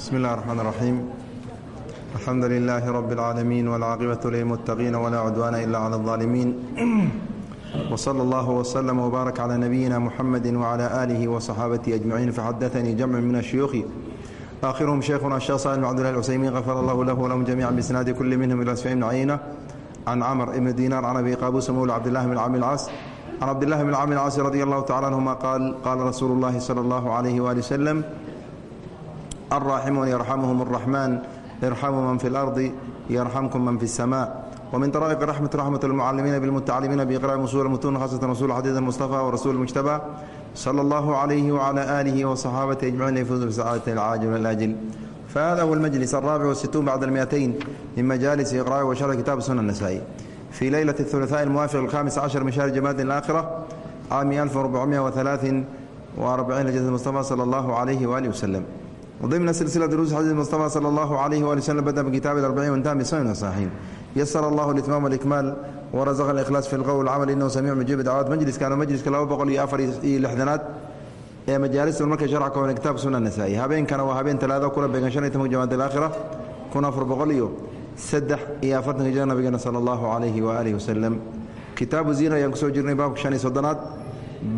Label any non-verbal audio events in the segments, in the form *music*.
بسم الله الرحمن الرحيم الحمد لله رب العالمين والعاقبة للمتقين ولا عدوان إلا على الظالمين وصلى الله وسلم وبارك على نبينا محمد وعلى آله وصحابته أجمعين فحدثني جمع من الشيوخ آخرهم شيخنا الشيخ صالح بن عبد الله العثيمين غفر الله له ولهم جميعا بإسناد كل منهم إلى سفيان بن عيينة عن عمر بن دينار عن أبي قابوس مولى عبد الله بن عامر العاص عن عبد الله بن عامر العاص رضي الله تعالى عنهما قال قال رسول الله صلى الله عليه وآله وسلم الراحمون يرحمهم الرحمن ارحموا من في الأرض يرحمكم من في السماء ومن طرائق رحمة رحمة المعلمين بالمتعلمين بإقراء أصول المتون خاصة رسول حديث المصطفى ورسول المجتبى صلى الله عليه وعلى آله وصحابته أجمعين يفوزوا بسعادة العاجل والآجل فهذا هو المجلس الرابع والستون بعد المئتين من مجالس إقراء وشرح كتاب السنة النسائي في ليلة الثلاثاء الموافق الخامس عشر من شهر جماد الآخرة عام 1443 لجنة المصطفى صلى الله عليه وآله وسلم وضمن سلسلة دروس حديث المصطفى صلى الله عليه وآله وسلم بدأ بكتاب الأربعين وانتهى بسنن الصحيحين يسر الله الإتمام والإكمال ورزق الإخلاص في القول والعمل إنه سميع مجيب دعوات مجلس كان مجلس كلا بقول يا أفر لحدنات ee majaalista marka sharca ka kitaab sunna nasaa'i habeenkana waa habeen talaado kula beegan shan iyo toban jamaad al-aakhira kun afar boqol iyo saddex iyo afartanka jira nabigeena sala allahu calayhi wa aalihi wasalam kitaabu ziina ayaan kusoo jirnay baabka shan iyo soddonaad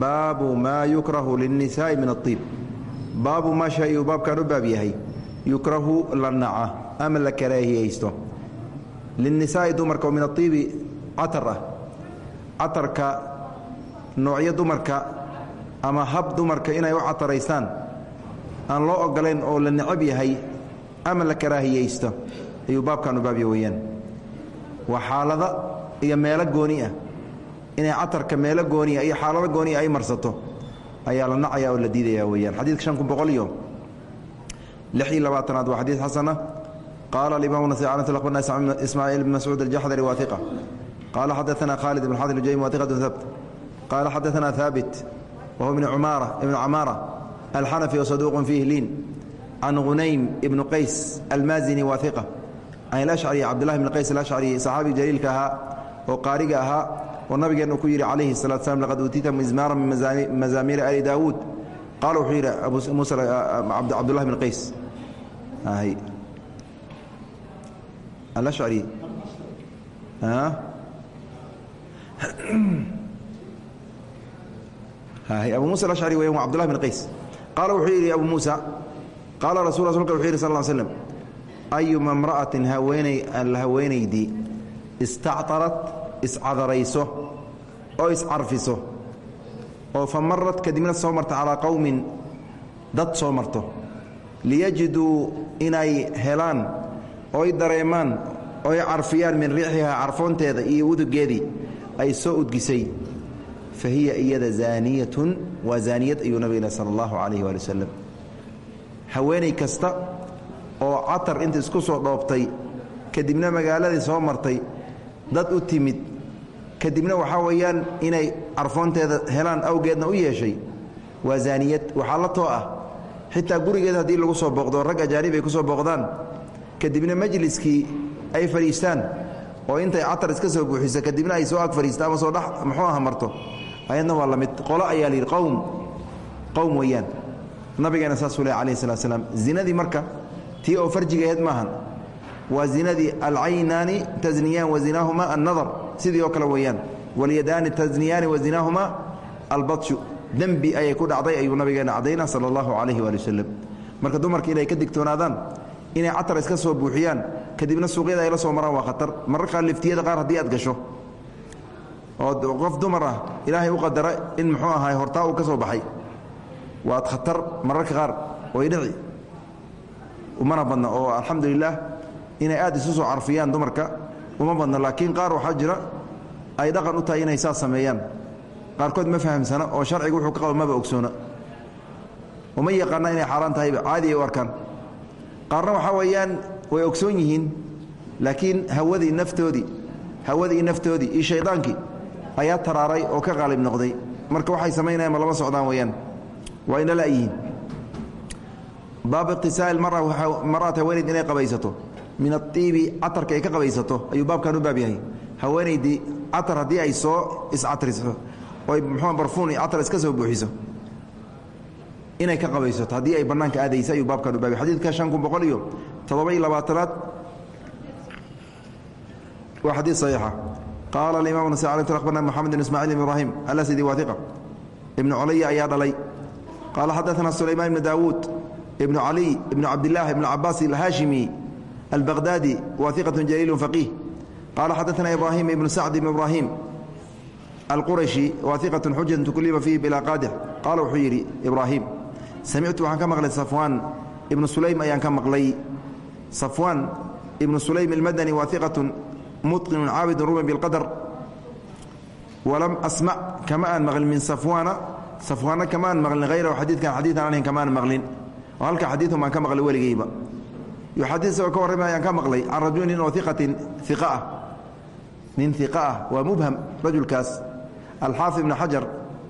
baabu maa yukrahu linnisaa'i min aiib baabu maa shay uu baabkan u baab yahay yukrahu la naca ama la karaahiyeysto linnisaa'i dumarka oo min aiibi catar ah. Catarka noocyo dumarka ama hab dumarka inay u cataraystaan aan loo ogolayn oo la necab yahay ama la karaahiyeysto ayuu baabkan u baabya weeyaan. Waa xaalada iyo meelo gooni ah. Inay catarka meelo gooniya iyo xaalado gooniya ay marsato ayaa la nacaya oo la diidaya weyaan xadiidka shan kun boqol iyo lix iyo labaatanaad waa xadiid xasana. Qaala alimaam nasai cala akhbarna ismaaciil bn mascuud aljaxdari waahiqa qaala xadaana khaalid ibn xasan ujaymi waahiqatu habt qaala xadaana haabit wahuwa ibn cumaara ibn camaara alxanafi wasaduuqun fiih liin. Can hunaym ibn qays almaazini waahiqa can ilashcari cabdillahi bn qays alashcari saxaabiga jaliilka ahaa oo qaariga ahaa oo nabigeenu ku yidhi calayhi salatu slam laqad uutiita mizmaara min mazaamiiri ali daawuud. Qaala wuxuu yidhi abcabdullahi ah, bin qays. Alashcri abu musa alashcri weyan waa bin qays. Qaala wuxuu yidhi abu muusa qaala rasul rsulka wuxuu yidhi sal l slem ayuma mra'atin haweeney haweeneydii istactarat iscadarayso oo iscarfiso oo fa marad kadibna soo marta calىa qowmin dad soo marto liyajiduu inay helaan oy dareemaan oy carfiyaan min riixihaa carfoonteeda iyo udugeedii ay soo udgisay. Fahiya iyada zaaniyatun waa zaaniyad ayuu nabig sala allahu calayhi waali wasalam haweeney kasta oo catar inta isku soo dhoobtay kadibna magaaladii soo martay dad u timid kadibna waxaa weeyaan inay carfoonteeda helaan awgeedna u yeeshay. Waa zaaniyad waxaa la too ah. Xitaa gurigeeda haddii lagu soo booqdo rag ajaanib ay ku soo booqdaan kadibna majliskii ay fadhiistaan. Oo intay catar iska soo buuxiso kadibna ay soo ag fadhiista ama soo dhex muxuu aha marto. Ayadna waa la mid qolo ayaa la yidhi qowm qowm weeyaan. Nabigeena saasuu leh alayh salat slam zinadii marka tii oo farjigaheed maahan. Waa zinadii alcaynaani tasniyaan wa zinaahuma annadar sidii oo kale weeyaan. Walyadaani tasniyaani wa zinaahuma albadshu dembi ayay ku dhacday ayuu nabigeena cadayna sala allahu calayhi waali wasalam marka dumarka inay ka digtoonaadaan inay catar iska soo buuxiyaan kadibna suuqyada ay la soo maraan waa khatar. Mararkaa liftiyada qaar haddii aad gasho oo qof dumar ah ilaahay u qadara in muxuu ahaay hortaa uu ka soo baxay. Waad khatar mararka qaar way dhici umana badna oo alxamdulilah inay aad isu soo carfiyaan dumarka uma badna laakiin qaar waxaa jira ay dhaqan u tahay inay saas sameeyaan. Qaarkood ma fahamsana oo sharciga wuxuu ka qaba maba ogsoona. Uma yaqaana inay xaaraan tahayba caadi ay u arkaan. Qaarna waxaa weeyaan way ogsoon yihiin laakiin hawadii naftoodii hawadii naftoodii iyo shaydaankii ayaa taraaray oo ka qaalib noqday. Marka waxay samaynayaan ma lama socdaan weeyaan. Waa ina layihiin baab iqtisaal mara maraat haweenayd inay qabaysato min aiibi catarka ay ka qabaysato ayuu baabkan u baab yahay. Haweenaydii catar haddii ay soo iscatriso oy muxuu barfuun iyo catar iska soo buuxiso inay ka qabaysato. Haddii ay bannaanka aadaysa ayuu baabkan u baabay xadiidka shan kun boqol iyo toddoba iyo labaatanaad waa xadiid saxiixa. Qaala alimam nasa alay akhbarna moxamed bn ismacil ibn ibrahim alasidi waaiqa ibnu culaya ayaa dhalay. Qaala xadaana sulaymaan ibnu daawuud ibnu caliy ibnu cabdilah ibnu cabaas alhaashimi waaiqat jaliilu faqiih qaala xadaana ibrahim ibnu sacd ibn ibrahim. Alqurashi waaiqat xujatu kuliba fiihi bilaa qaadix qaala wuxuu yidhi ibraahim samictu waxaan ka maqlay safwaan ibnu sulaym ayaan ka maqlay. Safwaan ibnu sulaym almadani waaiqatun muqinu caabidun rumin biاlqadar walam asmac kama aan maqlin min safwaana safwaana kama aan maqlin hayrahu xadiidkan xadiidan anhin kama aan maqlin. Oo halka xadiidun baan yo xadiid isagoo ka warramay ayaan ka maqlay can rajulin oo iqatin iqa ah. Nin iqa ah waa mubham rajulkaas. Alxaafid ibnu xajar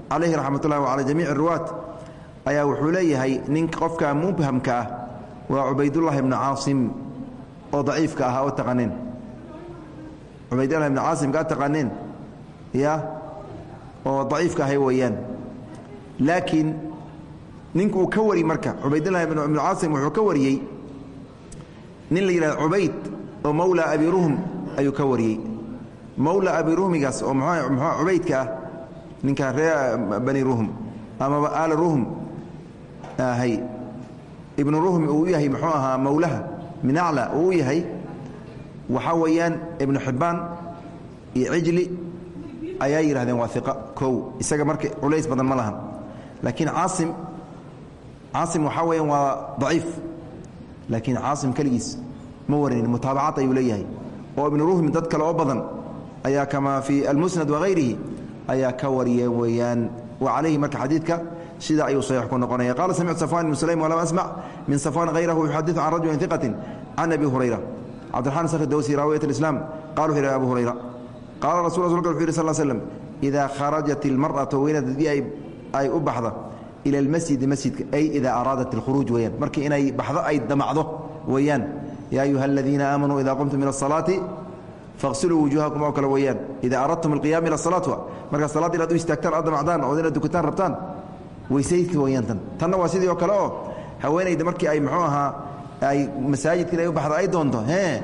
calayhi raxmat ullahi wacalaa jamiici ruwaat ayaa wuxuu leeyahay nin qofka mubhamka ah waa cubaydullahi ibnu caasim oo daciifka ahaa oo taqaaneen cubaydullah ibnu caasim kaa taqaaneen ya oo daciifka ahay weeyaan. Laakiin ninka uu ka wari marka cubaydullahi ibnu caasim wuxuu ka wariyey nin la yidhahdo cubayd oo mawla abi ruhm ayuu ka wariyey. Mawla abi ruhmigaas oo mxua cubaydka ah ninka ree bani ruhm amaba aala ruhm hay. Ibnu ruhm uu yahay muxuu ahaa mawlaha min acla uu yahay waxaa weeyaan ibnu xibbaan iyo cijli ayaa yidhahdeen waa kow isaga marka culays badan ma lahan. Laakiin caasim caasim waxaa weeyaan waa daciif laakiin caasim keligiis ma warinin mutaabacaad ayuu leeyahay. Oo ibnu ruhmi dad kale oo badan ayaa kamaa fii almusnad wahayrihi ayaa ka wariyeen weeyaan. Wa calayhi marka xadiidka sida ayuu saxiix ku noqonaya. Qaala samictu safwan ibnu sulaym walam asmac min safwan hayrahu yuxadiثu can rajulin iqatin can abi hurayra. Cabdiraxmaan sakh dawsi raawiyat اlislaam qala wuxu abu hurayra. Qaala rasul rasulka wuxu yidhi sal slm idaa kharajat ilmar'atu weynad haddii ay u baxda ila almasjidi masjidka ay idaa araadat اlkhuruuj weeyaan markii inay baxdo ay damacdo weeyaan yaa ayuha aladiina aamanuu ida qumtum min الsalaati faqsiluu wujuuhakum oo kale weeyaan ida aradtum alqiyaama ila salaat markaa salaad inaad u istaagtaan aad damacdaan oo inaad dukataan rabtaan weysaysi weyaan tan tanna waa sidii oo kale oo haweenayda markii ay muxuu ahaa ay masaajidka inay u baxda ay doonto ee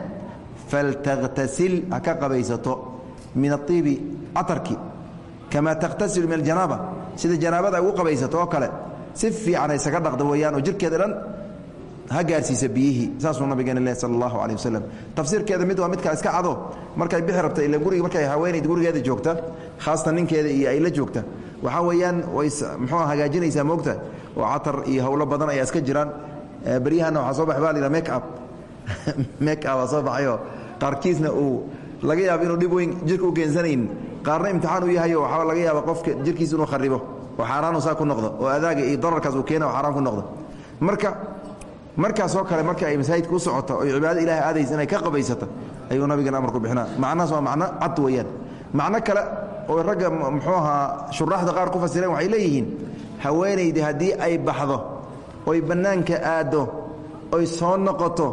faltakhtasil ha ka qabaysato min aiibi catarki kamaa takhtasilu min aljanaaba sida janaabada ay ugu qabaysato oo kale si fiican aysaga dhaqda weeyaan oo jirkeeda dhan ha gaarsiisa biyihii saasuu nabigeena leh sal allahu caleh tafsiirkeeda mid waa midkaa iska cado markay bixi rabta ila guriga markay haweenayd gurigeeda joogta khaasatan ninkeeda iyo ay la joogta. Waxaa weeyaan way muxuu hagaajinaysaa moogta? Oo catar iyo howlo badan ayaa iska jiraan. Beryahanna waxaa soo baxay baa yidhaha make up. *laughs* Make up soo baxayoo qaarkiisna uu laga yaabo inuu dhib weyn jirka u keensanayn qaarna imtixaan u yahayo waxaa laga yaaba qofka jirkiisa inuu kharibo. Oo xaaraanu saa ku noqdo oo adaaga iyo dararkaas uu keena oo xaaraan ku noqdo. Marka markaasoo kale marka ay masaajidka u socoto oy cibaado ilahi aadaysa inay ka qabaysato ayuu nabigan amar ku bixinaa. Macnahaas waa macno cad weeyaan. Macno kale oo ragga muxuu ahaa shuraaxda qaar ku fasireen waxay leeyihiin haweenaydi haddii ay baxdo oy bannaanka aaddo oy soo noqoto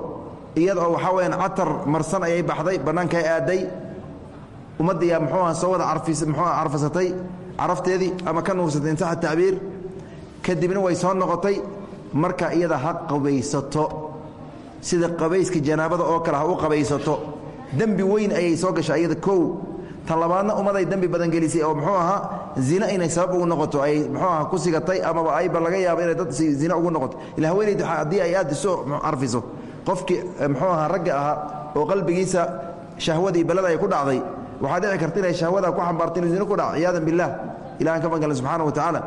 iyada oo waxaa weyaan catar marsan ayay baxday bannaanka ay aadday ummaddiyaa muxuu aha soo wada aha carfasatay carafteedii ama ka nuursatay insaxa tacbiir kadibna way soo noqotay marka iyada ha qabaysato. Sida qabayska janaabada oo kale ha u qabaysato. Dembi weyn ayay soo gashay iyada kow. Tan labaadna ummaday dembi badan gelisay oo muxuu ahaa zina inay sabab ugu noqoto ay muxuu aha ku sigatay amaba ayba laga yaabo inay dad zina ugu noqoto. Ila haweenayda haddii ay aad isu carfiso. Qofkii muxuu ahaa ragga ahaa oo qalbigiisa shahwadii balada ay ku dhacday waxaa dhici karta inay shahwada ku xambaarta inuu zina ku dhaco ciyaadan billaah. Ilahan ka maganle subxaana wa tacaala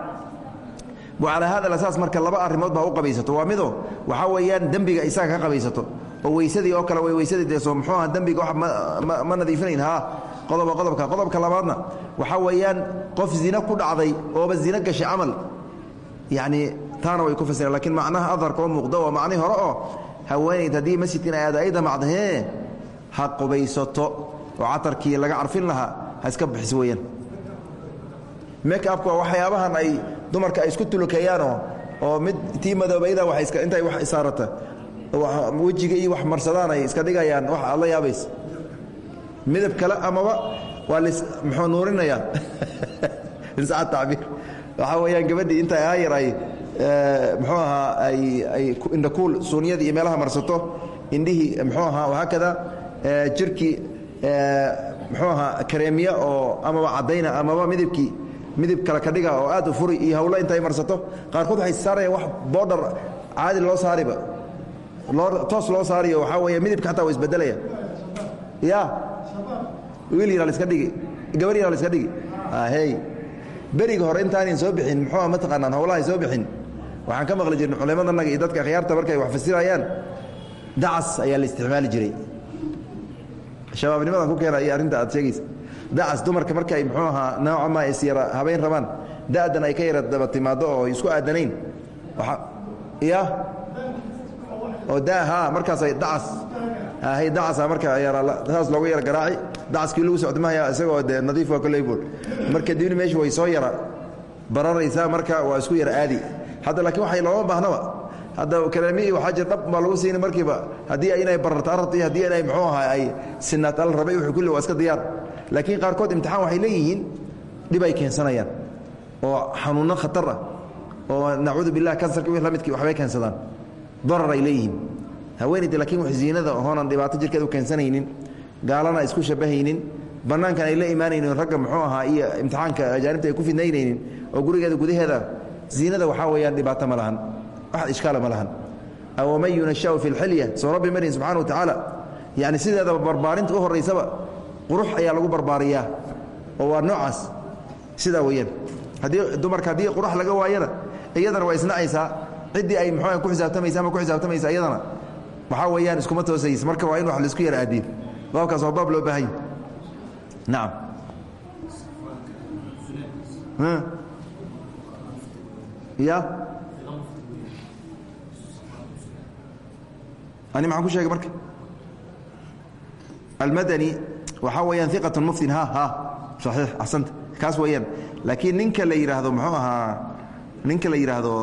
wacalaa hada asaas marka laba arrimood baa u qabaysato. Waa mido waxaa weeyaan dembiga isaga ka qabaysato. Oo weysadii oo kale way weysadii deeso muxuu aha dembiga ma nadiifinayn haa. Qodoba qodobka qodobka labaadna. Waxaa weeyaan qof zina ku dhacday ooba zina gashay camal. Yacni taana way ku fasireen lakiin macnaha adarka oo muuqda waa macnihi hore oo haweenayd haddii masjidka aada ay hee ha qubaysato oo catarkii laga carfin lahaa ha iska bixiso weeyaan. Make-upka waa waxyaabahan ay dumarka ay isku tulukeeyaanoo oo mid tii madoobayda intay wax isaarata wejiga iyo wax marsadaan ay iska dhigayaan wax aad la yaabaysa midab kale amaba waa lis muxuu nuurinayaa? *laughs* Insaca tacbiir. Waxaa weeyaan gabadhii inta aayar ay muxuu ahaa ay indhakuul suuniyadii iyo meelaha marsato indhihii muxuu ahaa wahaakada jirkii muxuu ahaa kareemiya oo amaba caddayna amaba midabkii midib kale ka dhiga oo aad u furi iyo hawlo intay marsato. Qaarkood waxay saarayaan wax boodhar caadi loo saariba. Loo toos loo saariyo waxaa weeye midibka xataa waa isbedelaya. Ya wiil yaraa laiska dhigi gabar yaraa laiska dhigi. Hey. Beriga hore intaanan soo bixin muxuu ah mataqaanaan hawlahay soo bixin. Waxaan ka maqli jirnay culimadanaga iyo dadka akhyaarta markay wax fasirayaan. Dacas ayaa la isticmaali jiray shabaabnimadan ku keena iyo arrinta aad sheegaysa. Dacas dumarka marka ay muxuu ahaa nooca ma is yara habayn rabaan da'dan ay ka yara daba timaaddo oo isku aadanayn. Ya oo ha markaasay dacas hay dacasa marka saas loogu yara garaaci dacaskii lagu socdmahaya isagoo de nadiif waa koleybool marka dibni meesha way soo yara bararaysaa marka waa isku yara aadi. Hadda laakiin waxay looma baahnaba hadda kaleemi waxaa jir dhab baa lagu siini markiiba haddii inay bararto arad iyo inay muxuu ahaa ay sinaat al rabay wuxuu kulli waa iska diyaar. Laakiin qaarkood imtixaan waxay leeyihiin dhib ay keensanayaan. Oo xanuunno khatar ah oo nacuudu billah kansarka wix la midkii waxbay keensadaan. Darar ay leeyihiin. Haweenayda laakiin wax ziinada hoonan dhibaato jirkeeda u keensanaynin gaalana isku shabahaynin bannaankan ay la imaanaynin ragga muxuu ahaa iyo imtixaanka ajaanibta ay ku fidnaynaynin oo gurigeeda gudaheeda ziinada waxaa weeyaan dhibaato ma lahan wax ishkaala ma lahan awaman yunashau fi lxilya soo rabbi marin subxana wa tacaala yani sideedaba barbaarinta u horaysaba qurux ayaa lagu barbaariyaa oo waa noocaas sidaa weeyaan haddii dumarka haddii qurux laga waayana iyadana waa isnacaysaa ciddii ay muxuu ku xisaabtamaysa ama ku xisaabtamaysa iyadana waxaa weeyaan iskuma toosays marka waa in wax la isku yara aadiyo baabkaas waa baab loo baahanya nacam ya ani maxaan ku sheegay marka? Almadani waxaa weeyaan iqatun muftin ha ha. Saxiix axsanta. Kaas weeyaan. Laakiin ninka la yidhaahdo muxuu ahaa? Ninka la yidhaahdo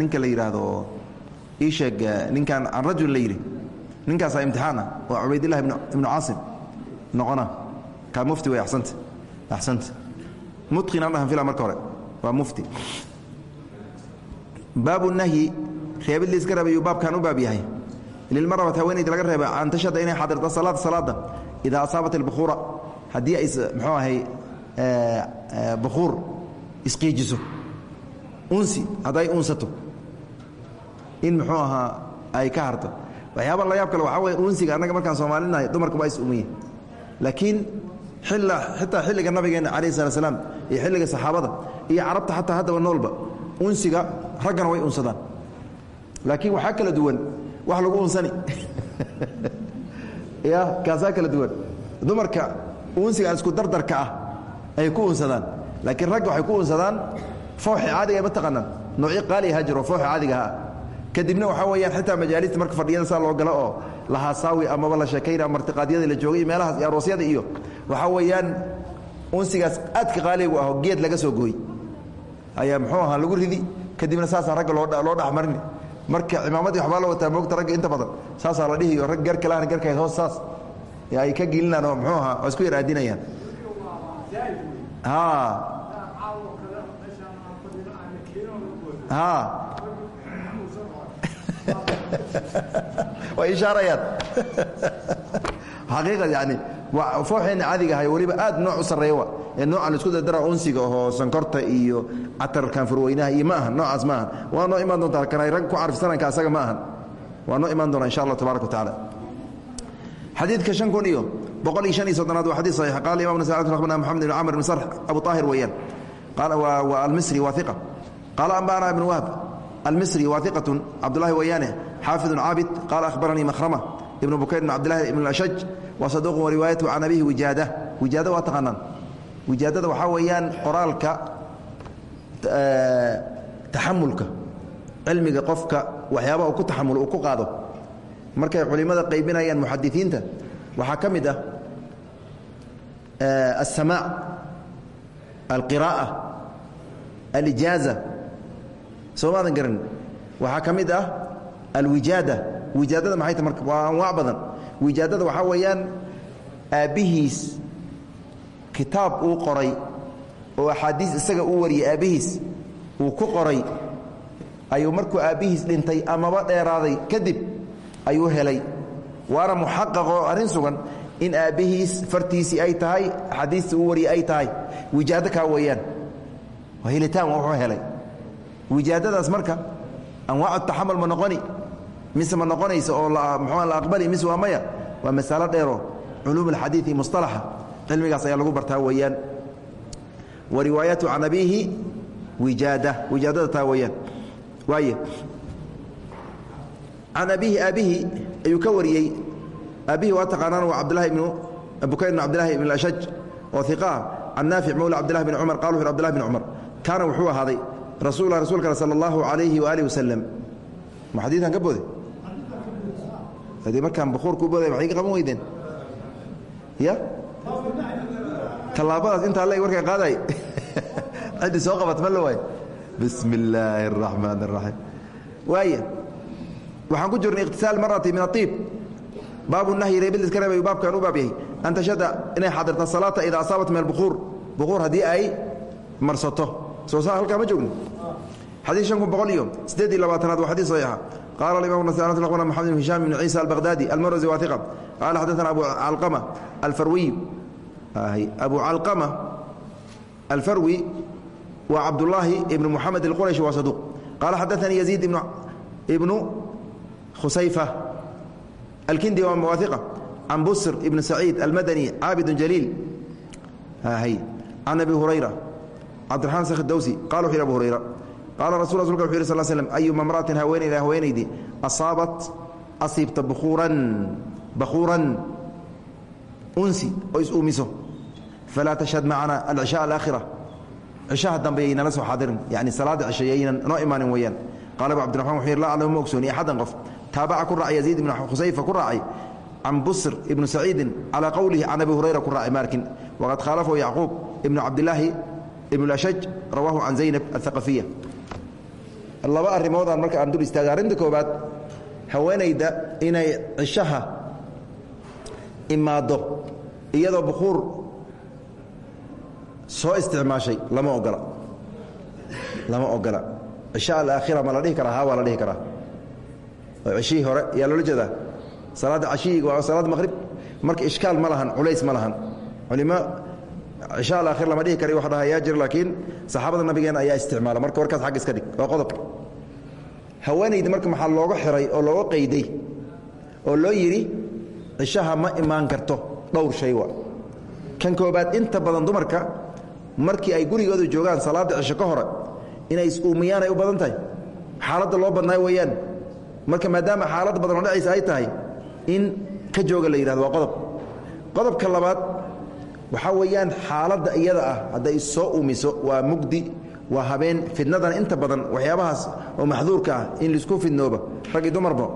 ninka la yidhaahdo ii sheeg ninkan an rajul la yidhi ninkaasaa imtixaan ah waa cubaydillahi ibnu caasim noqona. Kaa mufti wey asanta axsanta. Mutqin aan dhahan fila marka hore. Waa mufti. Baabu nahyi. Reebid layska reebayuu baabkan u baab yahay lilmarabat haweenayda laga reeba an tashhada inay xadirto salaada salaada idaa asaabat albukuura haddii ay muxuu ahay bukuur isqiijiso unsi hadday unsato in muxuu ahaa ay ka harto waxyaaba la yaab kale waxaa weye unsiga annaga markaan soomaalinahay dumarka waa is umiye laakiin xitaa xilliga nabigeenna calayhi salat slaam iyo xilliga saxaabada iyo carabta xataa haddaba noolba unsiga raggana way unsadaan laakiin waxaa kala duwan wax lagu unsani. *laughs* Ya kaasaa kala duwan. Dumarka unsiga isku dardarka ah ay ku unsadaan. Laakiin ragga waxay ku unsadaan fooxi caadiga ma taqaanaan. Noocyo qaali ahaa jiro fooxi caadigahaa kadibna waxaa weyaan xitaa majaalista marka fadhiyada saa loo galo oo lahaasaawi amaba la sheekayna ama martiqaadyada la joogay meelahaas iyo aroosyada iyo. Waxaa weeyaan unsigaas aadka qaaligu aho geed laga soo gooy ayaa muxuu ahaa lagu ridi. Kadibna saasaa ragga loo loo dhexmarini marka cimaamadii waxbaa la wataa moogta ragga inta badan. Saasaa la dhihiyo rag garka lahana garkayd hoos saas. Ay ka gilinaan oo muxuu ahaa oo isku yar aadinayaan *laughs* way ishaarayaan *laughs* xaqiiqa yani waa fooxeenna caadiga ahay weliba aad nooc u sarreeya ee noocan isku dardara unsiga oo sankorta iyo catarkan furweynaha iyo ma ahan noocaas ma ahan. Waa noo imaan doontaa kan ay rag ku carfsananka asaga ma ahan. Waa noo imaan doona insha allah tabarak wa tacaala. Xadiidka shan kun iyo boqol iyo shan iyo soddonaad waa xadid saxiix. Qaala imam nas akhbarna moxamed ibn camr ibn sarx abu طaahir weeyaan. Qaala waa almisri waa iqa qaala anba'ana ibn wahb. Almisri waa iqatun cabdullahi weeyaane xaafidun caabid. Qaala akhbaranii makhrama ibn bukayr ibn cabdillahi ibn ashaj waa saduuqun wariwaayatu can abihi wijaada. Wijaada waa taqaanaan. Wijaadada waxaa weeyaan qoraalka taxamulka cilmiga qofka waxyaabaha uu ku taxamulo uu ku qaado. Markay culimmada qaybinayaan muxadisiinta waxaa ka mid ah alsamaac alqiraa'a alijaaza. Soo maadan garan waxaa ka mid ah alwijaada wijaadada maxay ta marka waa anwaac badan. Wijaadada waxaa weeyaan aabbihiis kitaab uu qoray oo axaadiis isaga uu wariyey aabbihiis uu ku qoray ayuu markuu aabbihiis dhintay amaba dheeraaday kadib ayuu helay. Waana muxaqaqoo arrin sugan in aabbihiis fartiisii ay tahay axaadiistii uu wariyey ay tahay. Wijaado kaa weeyaan waa helitaan wuxuu helay. Wijaadadaas marka anwaacu taxamul ma noqoni mise ma noqonaysa oo mxua la aqbali mise waa maya? Waa masalo dheeroo culuum alxadiidi musطalaxa cilmigaas ayaa lagu bartaa weeyaan. Wa riwaayatu can abiihi wijaada. Wijaadada taa weeyaan. Waay can abiihi aabihi ayuu ka wariyey. Aabihi waa taqaanaan waa cabdilahi ibnu bukayr bn cabdilahi ibn ashaj oo iqaa can naafic mowla cabdilahi bn cumar qala wuxu abdilahi cumar. Kaana wuxuu ahaaday rasuul rasulka sala allahu alayhi waaalih wasalam ma xadiikan ka boode haddii markaan bukuurka u booday maxay ka qaban weydeen. Ya? Tallaabadaas intaa le warkaa qaaday ciddii *laughs* soo qabat ma la waay bismi illaahi اraxmaan اraxiim waaya waxaan ku jirnay ikhtisaal marati min aiib baabu nahyi reebid iska reebay baabkan u baab yahay. An tashhada inay xadirta salaata idaa asaabat min albukuur bukuur haddii ay marsato. Soo saa halkaa ma joogno. Xadiid shan kun boqol iyo siddeed iyo labaatanaad waa xadiid saxiixa qaala imam maxamed bn hisham bn ciisa albaqhdadi almarwazi waa iqa qaala xadaثana abu calqama alfarwiy abu calqama alfarwi waa cabdullaahi ibnu muxamed alqurayshi waa saduuq qaala xadaanii yaziid ibnu khusayfa alkindi waa muwaahiqa can busr ibn saciid almadani caabid jaliil can abi hurayra cabdiraxmaan sakh dawsi qala wuxu yhi abu hurayra qaala rasul rasulka wuxu yih sal slm ayuma mra'atin haweenayda haweenaydii asaabat asiibta bukuuran bakhuuran unsi oo is-uumiso falaa tashhad macana alcishaa alaakhira cishaha dambe yaynala soo xaadirin yani salaada cisha yaynan noo imaanin weeyaan qala abu cabdiraxman wuxuu yih la aclamu ma ogsooni axadan qof taabaca ku raacay yaziid ibnu khusayfa ku raacay can busr ibnu saciidin calaa qowlihi can abi hurayra ku raacay maarkin waqad khaalafahu yacquub ibnu cabdilaahi ibn ashaj rawaahu can zaynab athaqafiya laba arrimoodaan marka aan dul istaaga arrinta koobaad haweenayda inay cishaha imaaddo iyadoo bukuur soo isticmaashay lama ogola. Lama ogola. Cisha alaakhira ma la dhihi karaa ha waa la dhihi karaa. Cishihii hore ayaa loola jeedaa? Salaadda cashiyiga waa salaad maqhrib? Marka ishkaal ma lahan culays ma lahan. Culimo cisha alaakhir lama dhihi kara wax dhaha yaa jir laakiin saxaabada nabigeena ayaa isticmaala. Marka warkaas xagga iska dhig waa qodob. Haweenayda marka maxaa looga xiray oo looga qayday oo loo yidhi cishaha ma imaan karto dhowr shay wa. Kan koobaad inta badan dumarka markii ay gurigooda joogaan salaadda cisho ka hore inay is-uumiyaan ay u badan tahay. Xaaladda loo badnaa weeyaan. Marka maadaama xaalad badan oo dhacaysa ay tahay in ka jooga la yidhahdo waa qodob. Qodobka labaad waxaa weeyaan xaaladda iyada ah hadday soo uumiso waa mugdi waa habeen fidnadan inta badan waxyaabahaas oo maxduurka ah in la isku fidnooba. Raggii dumarba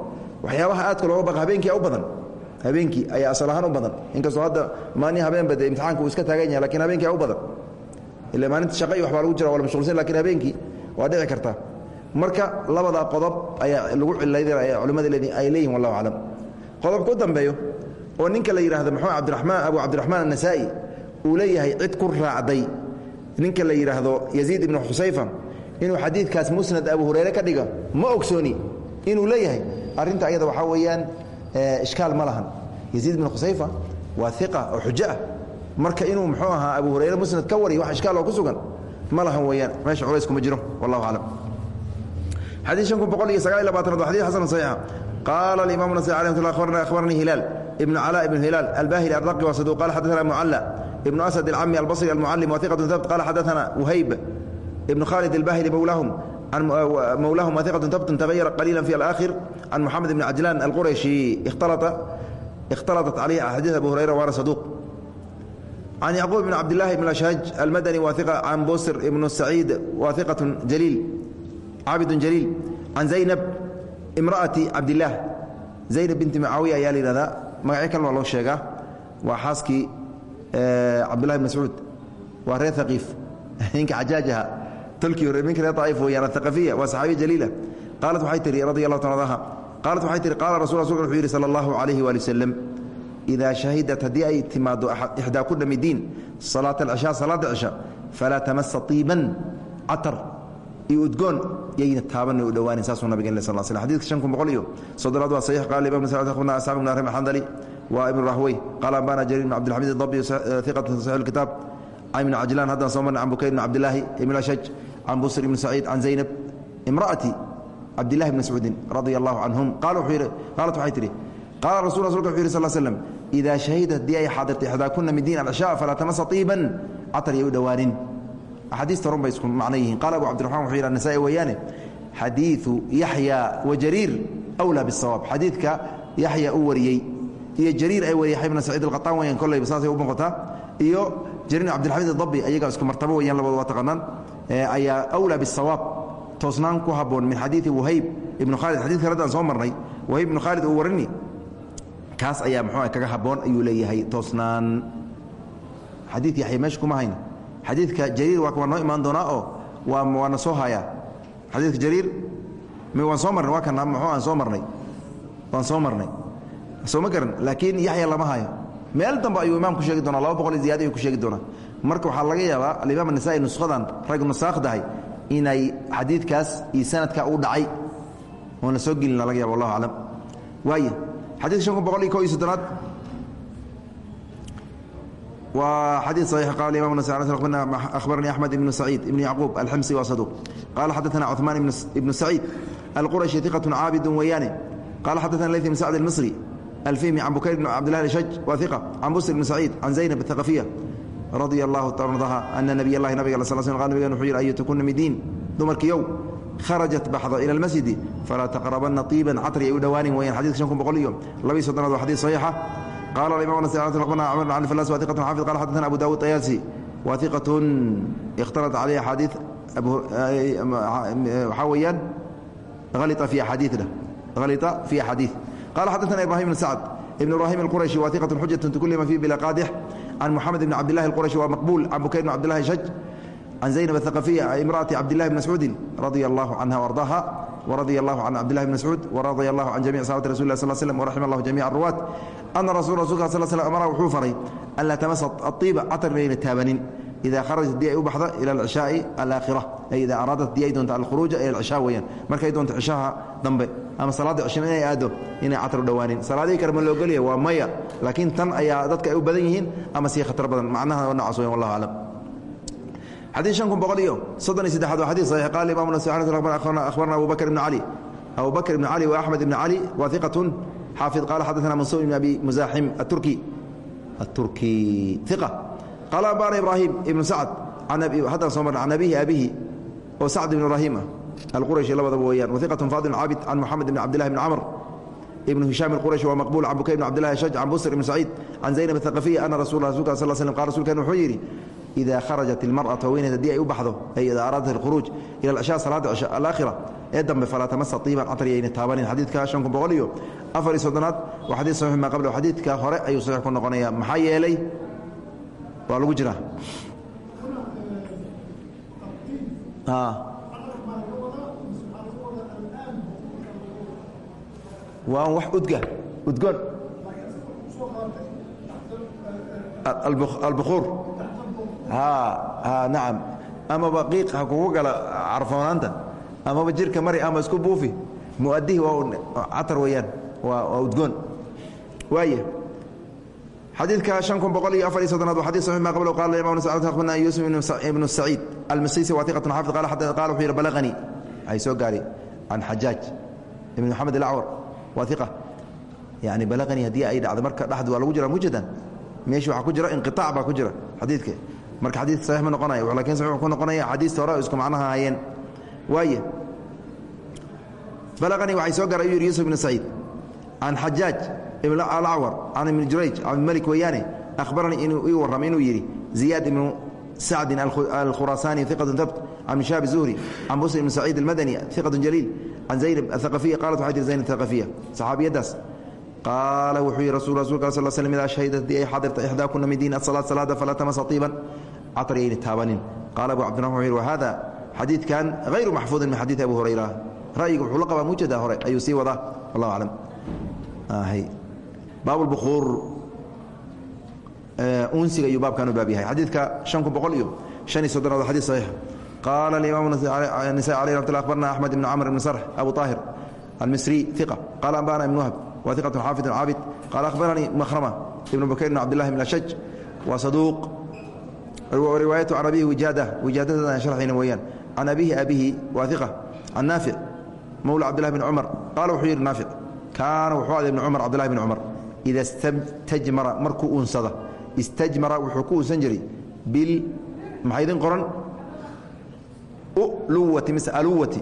waxyaabaha aadka looga baqa habeenkia u badan. Habeenkii ayaa asal ahaan u badan. Inkastoo hadda maalin habeenba dee imtixaanka uu iska taagan yahay laakiin habeenkia u badan. Ila maalinta shaqa iyo waxbaa lagu jira waa la mashquulsan laakiin habeenkii waa dhici kartaa marka labadaa qodob ayaa lagu cilaydaya culimmada ay leeyihiin wallahu aclam. Qodobka u dambeeyo oo ninka la yidhahdo maxamed cabdiramaan abu cabdiraxmaan annasaa'i uu leeyahay cid ku raacday. Ninka la yidhaahdo yaziid ibnu khusayfa inuu xadiidkaas musnad abu hurayre ka dhiga ma ogsooni inuu leeyahay arrinta ayada waxaa weeyaan ishkaal ma lahan. Yaziid ibnu khusayfa waa iqa oo xujo ah. Marka inuu muxuu ahaa abu hurayre musnad ka wariy wax ishkaal oo ku sugan ma lahan weeyaan. Meesha culays kuma jiro wallahu aclam. Xadiid shan kun boqol iyo sagaal iyo labaatanaad waa xadid xasan saxiixa. Qaala alimamu nasai alih mat abarna akhbaranii hilaal ibnu calaa ibnu hilaal albahili arraqi wa saduq qala xaddaثana mucalla ibnu asad alcami albصri almucalim wahiqatu habt qala xadaثana whayb ibnu khalid albahili mowlahum mowlahum wahiqatu habtun tagayara qaliila fi alaakhir can moxamed ibni cajlaan alqurashi ikhtalaطat calayhi axaadiid abu hurayra waana saduuq can yacquub ibn cabdillahi ibn ashhaj almadani wahiqa can busr ibnu saciid wahiqatu jaliil caabidun jaliil can zaynab imra'ati cabdillaah zaynab binti mucaawiya ayaa la yihahdaa magacyo kale waa loo sheegaa. Waa xaaskii cabdullahi bn mascuud. Waa reer haqiif *laughs* ninka xajaajaha tolkii hore ninka reer daa'if weeyaan athaqafiya waa saxaabiya jaliila. Qaalat waxay tihi radi allahu taala anha qaalat waxay tihi qaala rasul rasulka wuxuu yidhi sala allahu calayhi waali wasalam idaa shahidat haddii ay timaaddo ixdaa ku dhamidiin salaata alcishaa salaadda cisha falaa tamasa tiiban catar iyo udgoon yayna taabanna u dhowaanin saasuu nabigen sal sl xadidka shan kun boqol iyo soddonaad waa saxiix qaala imam akhbarna asxab ibn arim xandali waa ibn rahwey qaala ambana jariir ibn cabdilxamid dabi iqatu saxiix alkitaab can ibn cajlaan haddaan soo marnay can bukayr ibn cabdilaahi ibn ashaj can busr ibn saciid can zaynab imra'ati cabdillahi bn mascuudin radia allahu canhum qaalat waxay tidhi qaala rasul rasulka wuxu yiri sal slm idaa shahida haddii ay xaadirtay ixdaakuna min diin alcishaa falaa tamasa iiban catar yay u dhowaanin axaadiista horun bay isku macno yihiin. Qaala abu cabdiraxman wuxuu yidhi anasaa'i weeyaane xadiidu yaxya wa jariir wlaa bisawaab xadiidka yaxya u wariyey iyo jariir ay wariyay ibna saciid alqataan weyaan kollayba saasay u noqotaa iyo jariir cabdilxamiid adabi ayagaa isku martabo weyaan labada waa taqaanaan. Ayaa wlaa bisawaab toosnaan ku haboon min xadiidi wahayb ibnu khaalid. Xadidka raddaan soo marnay wahayb ibnu khaalid uu warani kaas ayaa muxuu kaga haboon ayuu leeyahay toosnaan. Xadiid yaxya meesha kuma hayna xadiidka jariir waa noo imaan doonaa oo waa soo hayaa xadiidka jariir waan soo marnay waa kan muxuu aan soo marnay? Waan soo marnay. Soo ma garan laakiin yaxya lama hayo. Meel dambe ayuu imaam sheegi doonaa laba boqol ziyada ayuu ku sheegi doonaa. Marka waxaa laga yaabaa alimaam anasaa'i nushadan rag nusaakdahay inay xadiidkaas iyo sanadka u dhacay. Oon la soo gelina laga yaba wallahu aclam. Waay xadidka shan kun boqol iyo ko iyo soddonaad waa xadiid صaxiix qala imam nas akhbaranii axmed ibnu saciid ibn yacquub alximsi waa saduuq qala xadaثana cuثmaan ibnu saciid alquraشhi iqaة caabidu weeyaane qala xadaثana layث bn sacd اlmisri alfihmi can bukayr bn cabdillahi shaj wa iqa can busr bn saciid can zaynab athaqafiya radia allahu tardaha ana nabiy اllahi nabiga sl sl nabgen wuxuu yidhi ayutukuna midiin dumarkiyow kharajat baxdo ila almasjidi falaa taqrabanna iiban catri ay u dhowaanin weyaan xadidka shan kun boqol iyo labiy soddonaad waa xadiid saxiixa qala wa iqatun xafid qala xaddaثna abu dawud ayaasi wa iqatun ikhtalat calayhi axaadiid waxaa weeyaan alita fi axaadiidna halita fi axaadiid qala xaddaثna ibrahim bn sacd ibn ibrahim alqurashi wa iqatun xujatun tukulima fi bila qaadix can muxamed bn cabdillahi alqurashi waa maqbuul can bukayr bn cabdillahi shaj can zaynab athaqafiya imraati cabdillahi bn mascuudin radia allahu canha wardaha wradia allahu can cabdillahi bn mascuud waradia allahu can jamic saxabati rasul lah sl slm wraxima allahu jamic aruwaat ana rasul rasulka sal sl amara wuxuu faray an laa tamasa aiiba catar inayna taabanin ida kharajat haddii ay u baxda ila alcishaai alaakhira ay ida araadat haddii ay doonto alkhuruuja ila alcishaa weeyaan markay doonto cishaha dambe. Ama salaadda cishima inay aado inay catar u dhowaanin salaadihii kale ma loo gelaya waa maya. Laakiin tan ayaa dadka ay u badan yihiin ama sii khatar badan. Macnaha noocaas weyan wallahu aclam xadيث شhan kun boqol iyo soddon iyo saddexaad waa xadيث صحيح qال imam أخbarna abu bكر بن علي abu bكر بن علي وأحمد بن علي wa ثiqة xاaفظ qال xadثna maنصور بن أبي مزاحم التركي التركي ثiقة qال أنbاna إبراهيم بن سعد haddaan soo marna can abihi abihi oo sacd بن إبراهيم الqرشhi labadaba weeyaan وثiqة فاضل cاabد عن محaمد بن عبد الله بن cمر بن هiشام الqرشي waa مqبول عن بukير بن عبد الله شج عن بsر بن سعيد عن زينب الثقفية أna رsuل رsulka صل سلم qال رsulkan wuxuu yidhi ida kharajat ilmarأatu haweeneed haddii ay u baxdo ay ida araadat اlkhuruuj ila alcشhaa salaada alaakhira ee dambe falaa tamasa iiban catar yayna taabanin xadiidka shan kun boqol iyo afar iyo soddonaad waa xadiid saxiix maa qabla xadiidka hore ayuu saxiix ku noqonaya maxaa yeelay waa lagu jiraa waa wax udga udgoon albukuur naam. Amaba qiiq ha kugu gala carfoonaanta? Amaba jirka mari ama isku buufi? Muadihi waa catar weyaan waa udgoon. Waaya xadiidka an kun boqol iyo afar iyo soddonaad waa xadis ma qabl qala imam sbna yusuf ibnu saciid almasisi watiqatun xafid qala wuxuu yidhi balaqanii ay soo gaari can xajaaj ibn maxamed ilacwar waiqa yani balaqanii haddii ay dhacdo marka dhexdu waa lagu jira mujadan meesha waxaa ku jira inqiaac baa ku jira xadiidka marka xadiid saxiix ma noqonayo laakiin saxiix ku noqonaya xadiista hore isku macnaha hayeen waaya balaqanii waxay soo garay ayuu yidhi yuusuf ibnu saciid can xajaaj ibn alacwar can ibni jurayj cabdimalik weeyaane ahbaranii inuu ii warramay inuu yidhi ziyaad ibnu sacdin alkhuraasaani iqatu habt can mishaabi zuhri can busr ibni saciid almadani iqatu jaliil can zaynab athaqafiya qalat waxay tihi zaynab athaqafiya saxaabiyaddaas qaala wuxuu yihi rasul rasulka sal sl idaa shahida haddii ay xadirta ixdaakuna midiin asalaad salaada falaa tamasa tiiban catar yayna taabanin. Qaala abu cabdiraman wuxuu yhi wahada xadiidkan hayru maxfuudin min xadiidi abi hurayra. Ra'yiga wuxuu la qabaa mujada hore ayuu sii wadaa. Wallah aclam. Ah, Baabulbukhuur eh, unsiga ayuu baabkan u baab yahay. Xadiidka shan kun boqol iyo shan iyo soddon waa xadis qaala alimaam nisai aleh ramat lla axmed ibn camr ibn sarx abu aahir almisri iqa qaala anbana ibn wahb wa iqة xaafid caabid qaal abaranii mahrma ibn bukayr bn abd lahi bn ashaj waa saduuq riwaayatu can abihi wijaada wijaadadana sharxayna weeyaan can abihi abihi waa iqa can naafic mawla cabd lahi bn cumar qaala wuxuu yidhi naafic kaana wuxuu aday ibn cumar cabd lahi bn cumar ida stajmara markuu uunsada istajmara wuxuu ku uunsan jiray bil maxaa idin qoran? Luwati mise aluwati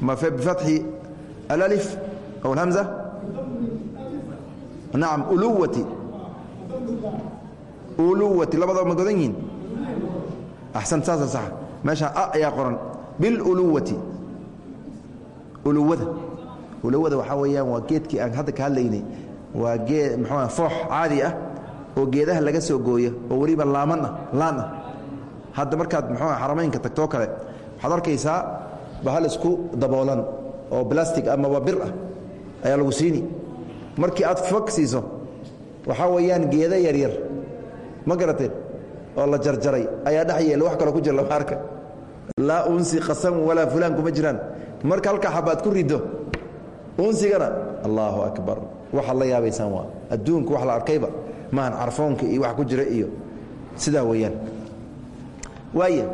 bifatxi alalif الهمزة نعم ألوة ألوة لبضا مقدنين أحسن ساسا صح ماشا أ يا قرن بالألوة ألوة ألوة وحويا وجيتك أن هذا كهاليني وجي محمد فوح عادي أه oo geedaha laga soo gooyo oo weliba laamanah laan ah hadda markaad muxuua xarameynka tagtoo kale waxaad arkaysaa bahal isku daboolan oo blastic amaba bir ah ayaa lagu siini. Markii aad fog siiso waxaa weeyaan geeda yaryar ma garateen? Oo la jarjaray ayaa dhex yeela wax kaloo ku jira lama laa unsi qasam walaa fulaan kuma jiraan. Marka halkaa xabaad ku riddo unsigana allaahu akbar. Waxaad la yaabaysaan waa. Adduunku wax la arkayba. Maahan carfoonka iyo wax ku jira iyo sidaa weeyaan. Waaya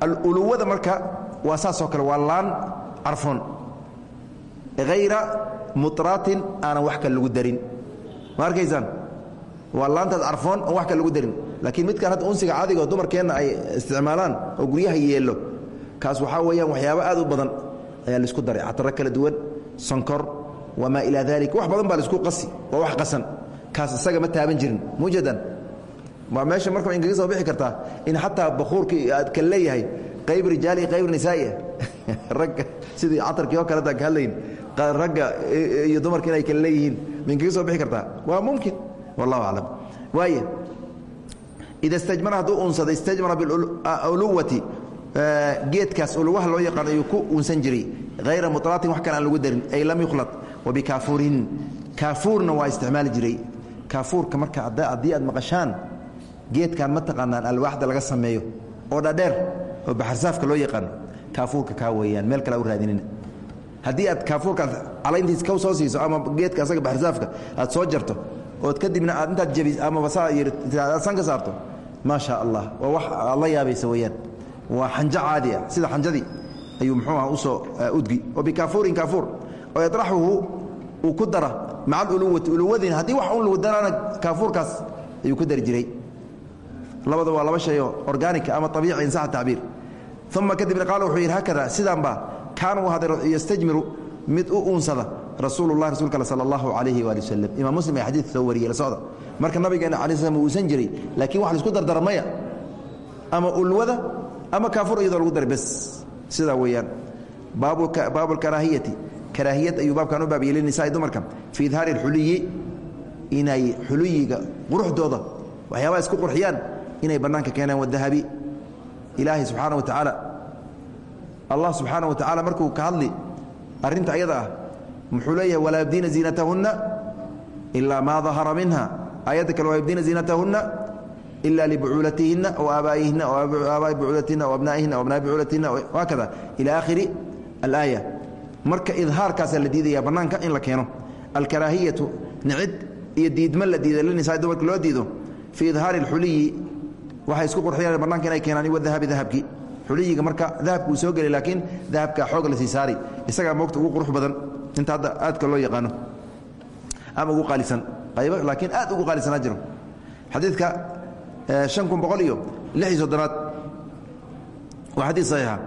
aluluwada marka waa saasoo kale waa laan carfoon hayra mutraatin aanan wax kale lagu darin ma arkaysaan waa laantaas carfoon oon wax kale lagu darin laakiin midkaan hadda unsiga caadiga oo dumarkeenna ay isticmaalaan oo guryaha yeello kaas waxaa weeyaan waxyaabo aad u badan ayaa la isku daray cataro kala duwan sonkor wamaa ilaa dalik wax badan baa la isku qasi waa wax qasan kaas isaga ma taaban jirin mujadan waa meesha marka inkaga soo bixi kartaa in xataa bakuurkii aad kal leeyahay qayb rijaali qayb nisaa'i ragga sidii catarkii oo kale taan ka hadlayn ragga iyo dumarka inay kale leeyihiin ma inkaga soo bixi kartaa? Waa mumkin. Wallahu aclam waaya ida istajmara hadduu unsada istajmara biluluwati geedkaas uluwaha loo yaqaan ayuu ku unsan jiray. Hayra muطlaatin wax kale aan lagu darin ay lam yukhlad wabikaafuurin kaafuurna waa isticmaali jiray. Kaafuurka marka haddii aad maqashaan geedkan ma taqaanaan alwaaxda laga sameeyo oo dhadheer oo baxarsaafka loo yaqaano kaafuurka kaa weeyaan meel kale u raadinina haddii aad kaafuurkaas calayntiis ka soo siiso ama geedka asaga baxarsaafka aad soo jarto ood kadibna aad intaad jabis amaba saa aad san ka saarto maa sha allah waa wax aad la yaabaysa weeyaan. Waa xanjo caadi ah. Sida xanjadii ayuu muxuu ah u soo udgi. Oo bikaafuurin kaafuur. Oo yadraxuhu uu ku dara maca aluluwati uluwadiina haddii wax un lagu daraana kaafuurkaas ayuu ku dari jiray. Labada waa laba shayoo orgaanika ama abiici in sax tacbiir. Uma kadibna qaala wuxuu yidhi haakada sidaan baa kaana uu haday yastajmiru mid u uunsada rasuulu lah rasulka sala allahu calayhi waali wasalam imaam muslim ayaa xadiidka soo wariyey la socda. Marka nabigeena cala slam uusan jiray laakiin wax la isku dardara maya ama ulwada ama kaafur iyadoo lagu daray bes. Sidaa weeyaan baabu alkaraahiyati karaahiyad ayuu baabkan u baabiyey linisaai dumarka. Fii idhaari alxuliyi inay xuliyiga quruxdooda waxyaabaha isku qurxiyaan inay bannaanka keenaan wadahabi ilaahay subxaana wa tacaala allah subxaana wa tacaala markuu ka hadli arrinta ayada ah muxuu leeyahay walaa yabdiina ziinatahunna ilaa maa dahara minha. Aayadda kale walaa yabdiina ziinatahunna ila libucuulatihinna o aabaa'ihinna o aabaa'i bucuulatihinna o abnaa'ihinna o abnaa'i bucuulatihinna hakada ila aakhiri alaaya. Marka idhaarkaasaa la diidaya bannaanka in la keeno. Alkaraahiyatu nicid iyo diidma la diida linisaa dumarka loo diido fii idhaari alxuliyi waxay isku qurxiyaan bannaanka inay keenaan wadahabi dahabki xuliyiga marka dahabka uu soo gelay laakiin dahabka xooga la sii saari. Isagaa moogta ugu qurux badan inta hadda aadka loo yaqaano. Ama ugu qaalisan. Qayba laakiin aad ugu qaalisanaa jiro. Xadiidka eh, an kun boqol iyo lix iyo soddonaad. Waa xadiid saxiixa.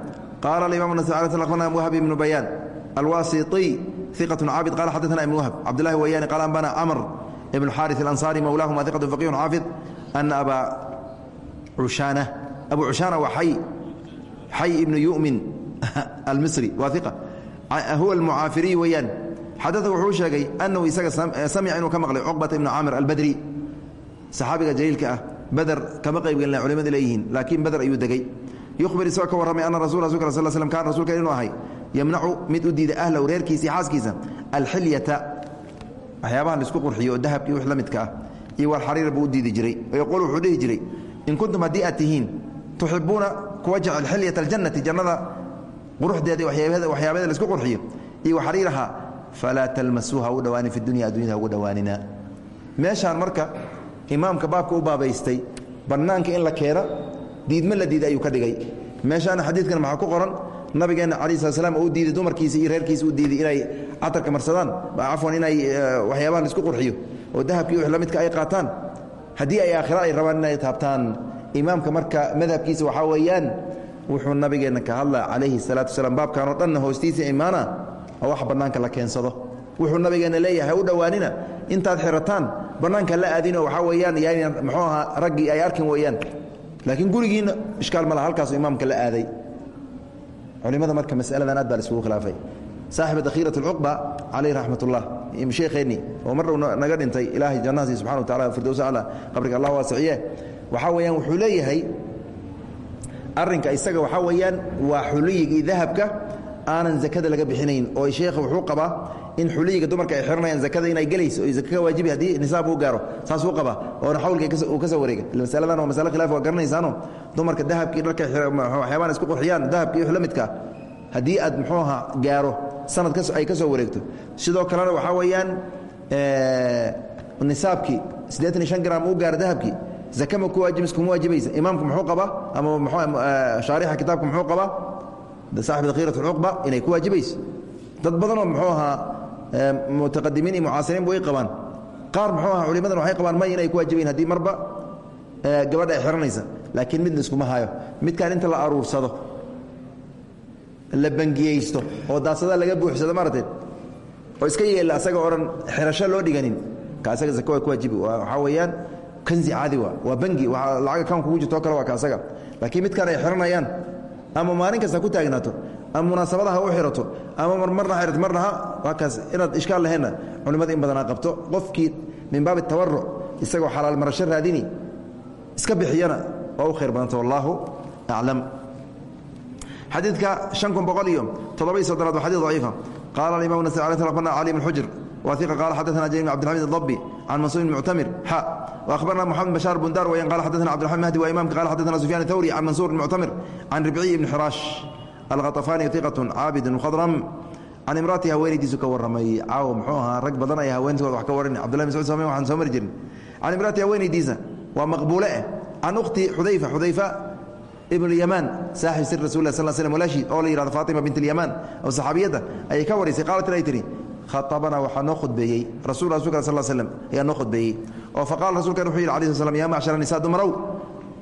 Qaala alimam nasai ala akhbarna wahab ibnu bayaan. Alwasiiطiy iqat caabid. Qala xadana ibn wahab cabdilahi wayaani qaala ambana camr ibn xari alansaari mawlaahuma iqatu faqihun xaafid ana aba uhaana abu cushaana waa xay xay ibnu yumin almisri waa iqa huwa almucaafiriy weeyaan. Xadaa wuxuu sheegay anahu isaga samica inuu ka maqlay cuqbata ibnu caamir albadri. Saxaabiga jaliilka ah bader kama qaybgelina culimada leeyihiin laakiin bader ayuu degey yuhbir isagoo ka warramay ana rasul rasulka sal slm kana rasulka inuu ahay yamnacu mid u diida ahlahu reerkiisa iyo xaaskiisa alxilyata. Waxyaabaha la isku qurxiyo oo dahabkii wix la midka ah iyo walxariira buu u diidi jiray. Yaquul wuxuu dhihi jiray in kuntum haddii aad tihiin tuxibuuna kuwa jecel xilyat aljannati jannada quruxdeeda waxyaabada la isku qurxiyo iyo waxariiraha falaa talmasuuha u dhawaani fi dunya addunyada ugu dhowaanina. Meeshaan marka imaamka baabka u baabaystay bannaanka in la keena diidma la diiday ayuu ka dhigay. Meeshaana xadiidkan maxaa ku qoran? Nabigeenna calayi slat slam oo u diiday dumarkiisa iyo reerkiisa u diiday inay catarka marsadaan cafwan inay waxyaabahan la isku qurxiyo oo dahabkii wix la ay qaataan. Haddii ay aakhira ay rabaan inay taabtaan imaamka marka madhabkiisa waxaa weeyaan wuxuu nabigeenna ka hadla calayhi salaatu wasalaam baabkanoo dhanna hoostiisa imaana oo wax bannaanka la keensado. Wuxuu nabigeenna leeyahay u dhowaanina intaad xirataan bannaanka la aadinoo waxaa weeyaan yan muxuu ahaa raggii ay arkin weeyaan. Laakiin gurigiinna ishkaal ma laha halkaasu imaamka la aaday. Culimada marka masaladan aad baa la iskugu khilaafay. Saaxiba dakhiirat اlcuqba calayh raxmat ullah sheekheennii oo mar dhow naga dhintay ilaahay jannahasi subxana wa tacala firdows acla qabriga allah waasiciye waxaa weeyaan wuxuu leeyahay arrinka isaga waxaa weeyaan waa xuliyigii dahabka aanan zakada laga bixinayn oo sheekha wuxuu qabaa in xuliyiga dumarka ay xiranayaan zakada inay gelayso oy zaka ka waajibi haddii nisaab uu gaaro saasuu qabaa oona xawlka uu ka soo wareega masaladan waa masale khilaaf waa garanaysaano dumarka dahabkii dharka waxyaabaan isku qurxiyaan dahabkii wix la midka aad muxuu ahaa gaaro sanad ay ka soo wareegto. Sidoo kalena waxaa weeyaan nisaabkii siddeetan iyo shan gram uu gaaro dahabkii zake ma ku waajibis kuma waajibaysa imaamku muxuu qabaa ama shaarixa kitaabka muxuu qabaa saaxib dakhiirat alcuqba inay ku waajibayso. Dad badanoo muxuu ahaa mutaqadimiin iyo mucaasiriin way qabaan. Qaar muxuu ahaa culimadan waxay qabaan may inay ku waajibayn haddii marba gabadha ay xiranaysa. Laakiin midna iskuma hayo midkaan inta la aruursado la bangiyeysto oo daasada laga buuxsado maaragtee oo iska yeella asaga odhan xirasho loo dhiganin ka asaga zake waa ku waajibi waxaa weeyaan kanzi caadi waa waa bangi waa lacaga kan kugu jirto o kale waa kaasaga laakiin midkan ay xiranayaan ama maalin kasta ku taagnaato ama munaasabada ha u xirato ama marmarna ha xirato marna ha waa kaas inaad ishkaal lahaynna culimmada in badanaa qabto. Qofkii min baabi tawaruc isagoo xalaal marasho raadini iska bixiyana waa u khayr badanta wallaahu aclam. Xadiidka an kun boqol iyo toddoba iyo soddonaad waa xadii daciifa. Qaala alimamu nas cali rafana cali bn xujr. waiqa qala xadaثna jrيr bn cbdilxamid الضbi can mansuur bn muctamir xa وأخbarna mxamed bashاar bundar wyan qala xadaثna cbdالرحman mahdi wa imamka qala xadaثna sufyan thawri can mansuur bn muctamir can ribciy bn xiraash alkhaطafani iqaة caabid khadrm can imraati haweenaydiisu ka warramay caaw muxuu ahaa rag badan ayaa haweentood wax ka waran cabdullah bin scuud waxaan soo mari jirin can imraati haweenaydiisa waa maqbuule eh can ukhti xudayfa xudayfa ibn اyamaan saaxib sir rasul lah sal slm walaashii oo la yihahdo faatima bint اlyamaan oo saxaabiyadda ayay ka warisay qaalat inay tihi khaطabanaa waxaa noo khudbeeyey. Rasul rasulka sal slm ayaa noo khudbeeyey. Oo faqala rasulkan wuxuu yidhi alay sl slam ya macshara nisaa dumarow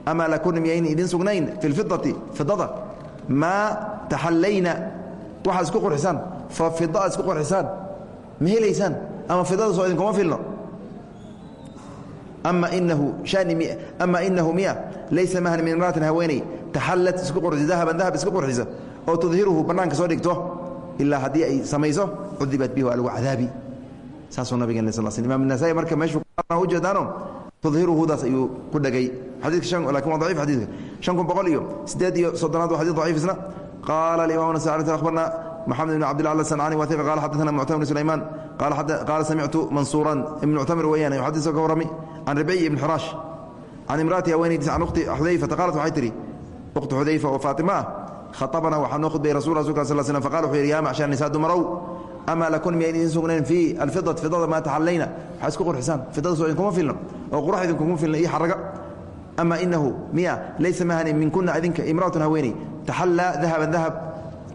amaa lakuna miyayna idin sugnayn fi lfidati fidada. Maa taxallayna waxaad isku qurxisaan fa fida aad isku qurxisaan ma helaysaan ama fidada soo idinkuma filno. Ama inahu ama inahu miya laysa mahna min imraatin haweeney taxallat isku qurxisa dahaban dahab isku qurxisa oo tudhiruhu bannaanka soo dhigto ilaa haddii ay samayso cudibat bihi waa lagu cadaabi saasuu nabigeen sal sl imam nasaai marka meeshu ujeedaano tudhiruhudaas ayuu ku dhegay xadiidka lakin waa daciif xadiidka shan kun boqol iyo siddeed iyo soddonaad waa xadid daciif isna qaala alimam nasai akhbarna محمد بن عبد الله السنعاني وثيق قال حدثنا معتمر بن سليمان قال حد قال سمعت منصورا ابن معتمر ويان يحدث كورمي عن ربيع بن حراش عن امراتي وين عن اخت حذيفه قالت waxay tiri اخت حذيفه وفاطمه خطبنا وحن ناخذ برسول الله صلى الله عليه وسلم فقال يا معشر ama lakun miya idin sugnayn fii alfidat fidada maa taxallayna waxaa isku qurxisaan fidadaas oo idinkuma filno oo qurux idinkuma filna iyo xaraga ama inahu miya laysa mahani min kuna idinka imra'atun haweeney taxallaa dahaban dahab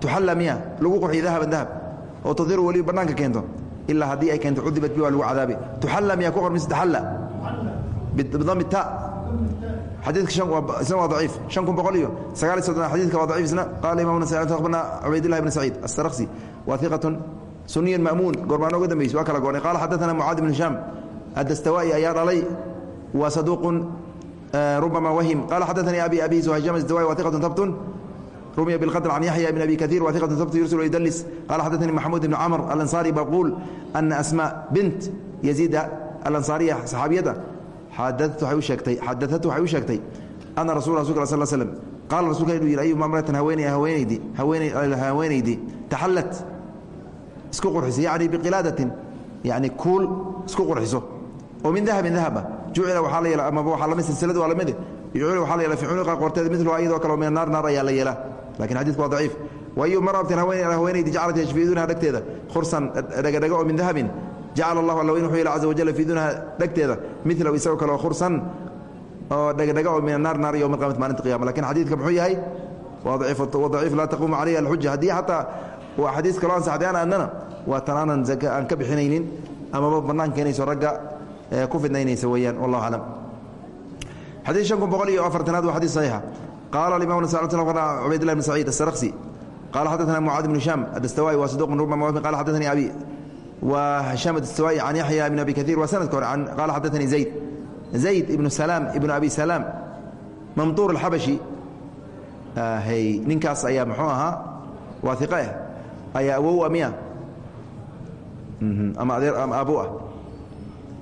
tuxalla miya lagu qurxiyo dahaban dahab oo tadiru weliba bannaanka keento ilaa haddii ay keento cudibad bi waa lagu cadaabe tuxalla miya ku qor mise taxalla bidami ta xadiidka isna waa daciif شhan kun boqol iyo sagaal iyo soddon xadidka waa daciif isna qaala imamuna sacid akhbarna cubaydillah ibn saciid astarqsi waa iqaة suniyan mamuun gorbaan oga dambaysa waa kala goonay qaala xadaana mucaad ibn hishaam adastawaa'i ayaa dhalay wa saduuqun eh, rubama wahim. Qaala xadaanii abi abi suhaysham adastawaa'i waa iqatun tabtun rumiya bilqatl can yaxya bn abi kaiir waa iqatun tabtun yursal yudlis qaala xadaanii maxamuud ibn camr alansaari baquul ana asma bint yaziida alansaariya saxaabiyada xadaatu waxay u sheegtay xadaatu waxay u sheegtay ana rasul rasulka al sal slam qaala rasulka inuu yidhi ayuma amratan haweeney haweenaydii haweenaydii taxallat isku qurxisay yani biqilaadatin yani kuul isku qurxiso. Oo min dahabin dahaba. Jucila waaa la yeela amaba waaa la mid silsilad waa lamide jucila waaa la yeela fi cunuqa qorteeda midluha iyadoo kale min naar naar ayaa la yeelaa. Lakin xadidku waa daciif. Wayu marabtin haweenaydi jacalat yashfii duunaha dhegteeda. Khursan dhagadhago oo min dahabin. Jacala allahu alla weyn wuxuu yel caza wajal fii duunaha dhegteeda. Milahu isagoo kale oo khursan oo dhegdhaga oo min naar naar yowm alqaamati maalinta qiyama laakiin xadiidka muxuu yahay? Waa daciif laa taquumu calayha alxuja haddii xataa waa xadiis kaloo ansaxday aan aadnana waa tan aanan zaka aan ka bixinaynin amaba bannaan keenayso ragga ku fidnaynaysa weeyaan wallah aclam xadiis shan kun boqol iyo afartanaad waa xadiis saxiixa. Qaala alimam nas cubaydillahi bn saciid asaraqsi qaala xaddatana mucaad bnu hisham adastawaa'i waa saduqun rubma mawafin qala xaddatani abi wa hisham adastawaa'i can yaxya ibn abi kaiir waa sanadka hore qaala xaddatani zayd. Zayd ibnu salaam ibnu abi salaam. Mamtuur alxabashi ah, ninkaas ayaa muxuu ahaa? Waa iqah ayaa awow miya? Ama adeer aabo ah?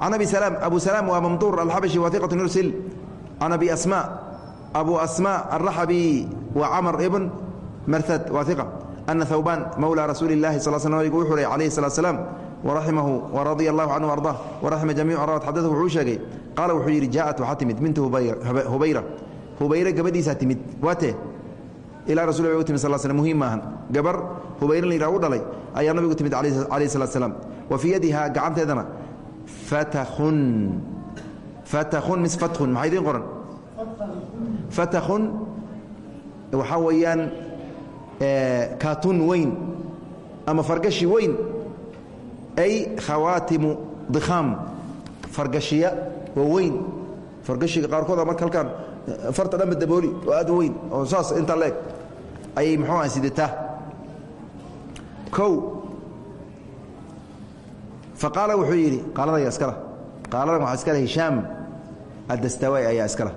Can abi salaam abu salaam waa mamtuur alxabashi waa iqatu yursil. Can abi asma abu asma alraxabi wa camr ibn marhad waa iqa ana hawban mawla rasuuli اllahi sal sl nabigu wuxuu ray calayhi salatu salaam waraximahu waradia allahu canhu arda waraxima jamiicu rawat xadada wuxuu sheegay qaala wuxuu yidhi jaaءat waxaa timid. Bintu hubayra hubayre gabadhiisaa timid. Waatee ilaa rasul u timid sal sl muhiim maahan gabar hubayre la yidhah u dhalay ayaa nabigu timid calayh salat slam wa fii yadiha gacanteedana fatakun fatakun mis fatkun maxaa idiin qoran fatakun waxaa weeyaan kaatun weyn ama fargashi weyn ay khawaatimu dikhaam fargashiya oo weyn fargashiga qaarkooda marka halkaan farta dhanba dabooli oo aad u weyn oo saas intaa leeg ayay muxuu aha sidataa kow fa qaala wuxuu yidhi qaalada ayaa iskala qaaladan waxaa iskale hishaam adastawaa'i ayaa iskala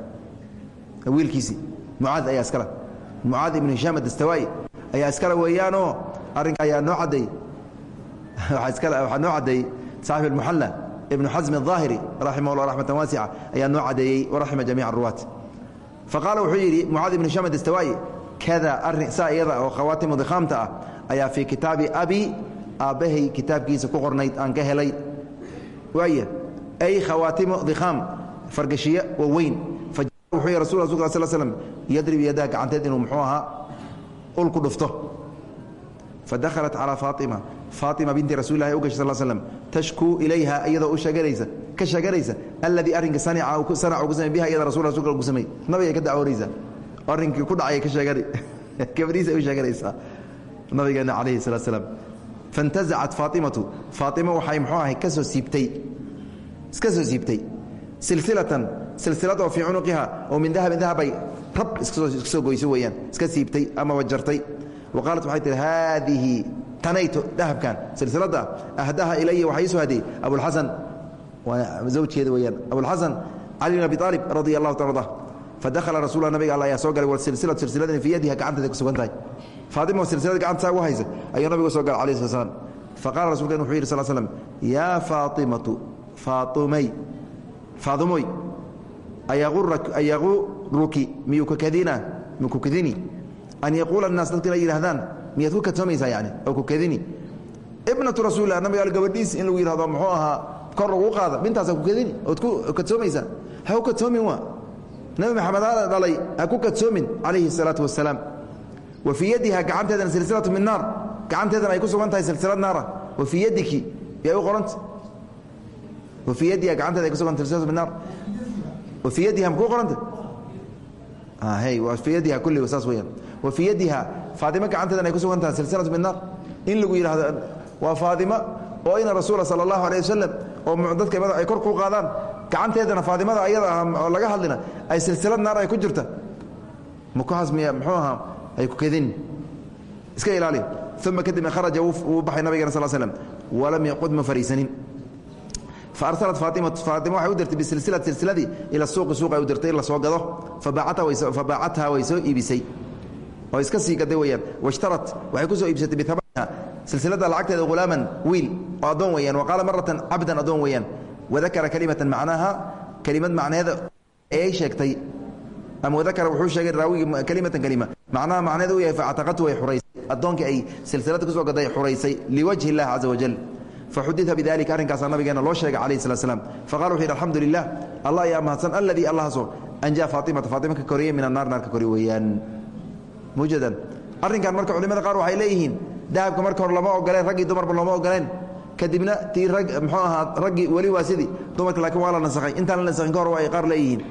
wiilkiisii mucaad ayaa iskala mucaad ibnu hishaam adastawaa'i ayaa iskale weeyaanoo arrinka ayaa noo cadday *laughs* waxaa noo caddeeyey saaxib almuxalla ibnu xasmi الظaahiri raximah اllah raxmatan waasica ayaa noo cadeeyey waraxima jamiic اruwaat faqaala wuxuu yidhi mucaad ibnu shamed istawaa'i kada arrin saa iyada oo khawaatimu dikhaamta ah ayaa fii kitaabi abi aabbahay kitaabkiisa ku qornayd aan ka helay. Waaya ay khawaatimu dikhaam fargashiye waa weyn. Wuxuu yih rasul rasulka sl slm yadrib yadaha gacanteed inuu muxuu ahaa ul ku dhufto. Fadakhalat calaa faatima faatima binti rasuuli lahi u gashay sal slm tashkuu ilayha iyadoo u sheeganaysa ka sheeganaysa alladii arrinka sanaca ku samey biha iyada rasul rasulka ku samey nabigay ka dacwoonaysaa arrinkii ku dhacay ka sheegani gabadhiisa *laughs* u sheeganaysaa nabigeena calayhi salatu salaam. Fantazacat faatimatu. Faatima waxay muxuu ahay ka soo siibtay. Iska soo siibtay. Silsilatan silsilad oo fii cunuqiha oo min dahabin dahabbay rab iska soo goyso weeyaan. Iska siibtay ama wajartay. Wa qaalat waxay tihi haadihi tanayto dahabkan silsiladda ahdaha ilaya waxaa ii soo hadiyey abulxasan zawjkeeda weeyaan. Abulxasan cali bin abi aalib radia allahu ta arda fadakhala rasulla nabiga alla ayaa soo galay walsilsilatu silsiladani fii yadiha gacanteeda ku sugan tahay faatima silsilada gacanta ugu haysa ayuu nabigu soo galay alayh slat slam faqala rasulkan wuxuu yidhi sal slam yaa faatimatu faaumay faadimoy ayaquruki miyuu kakadina miyuu kukadini an yaquula الnaas dadka inay yidhahdaan miyaad ku kadsoomaysaa yani oo kukadini ibnatu rasuulilah nabiga gabadhiis in lagu yihahdo muxuu ahaa kor lagu qaada bintaasa kukadini ood ku kadsoomaysaa ha ku kadsoomin waa? Nabi maxamed aa dhalay ha ku kadsoomin calayhi الsalaatu wasalaam wa fii yadiha gacanteedana silsilatu min naar. Gacanteedana ay ku sugan tahay silsilad naara. Wa fii yadiki yay u qoranta wa fii yadiha gacanteeda ay ku sugan tahay silsilatu min naar. Wa fii yadiha makuu qoranta hy wa fii yadiha kulliga saas weyaan wa fii yadiha faatima gacanteedan ay ku sugan tahay silsilatu min naar in lagu yidhahdo waa faatima oo ina rasuula sala allahu alayh wasalam oo dadka mada ay kor ku qaadaan gacanteedana faatimada ayada ah oo laga hadlina ay silsilad naar ay ku jirta. Mukuhaas miya muxuu ahaa ay ku kedin. Iska ilaali. Uma kadibna kharaja wuu baxay nabigana sal slm walam yaqud ma fariisanin. Faarsalat faatimatu faatima waxay u dirtay bisilsilati silsiladii ila suuqi suuq ay u dirtay in la soo gado fabaacathaa way soo iibisay oo iska sii gaday weyaan washtarat waxay ku soo iibsatay biamaniha silsilada lacagteeda hulaaman wiil oo addoon weyaan wa qaala maratan cabdan addoon weeyaan. Wadakara kalimatan macnaaha kelimad macneeda ee sheegtay. Ama wadakara wuxuu sheegay raawigi kalimatan kalima. Macnaha macneeda u yahay factaqatu way xuraysay. Addoonkii ay silsilada ku soo gaday xuraysay liwajhi اllah caza wajal faxudita bidalika arrinkaasaa nabigeena loo sheegay calayh slat slam faqala wuxu yidhi alxamdu lilah allah ayaa mahadsan alladii allahaaso anjaa faatimata faatima ka koriyey min annaar naar ka kori weeyaan mawjadan arrinkan marka culimada qaar waxay leeyihiin dahabka marka hore lama ogoleen raggii dumarba looma ogoleen. Kadibna tii rag mxuu ahaa raggii weli waa sidii dumarka laakiin waa la nasakhay intaan la nasakhin ka hor ay qaar leeyihiin.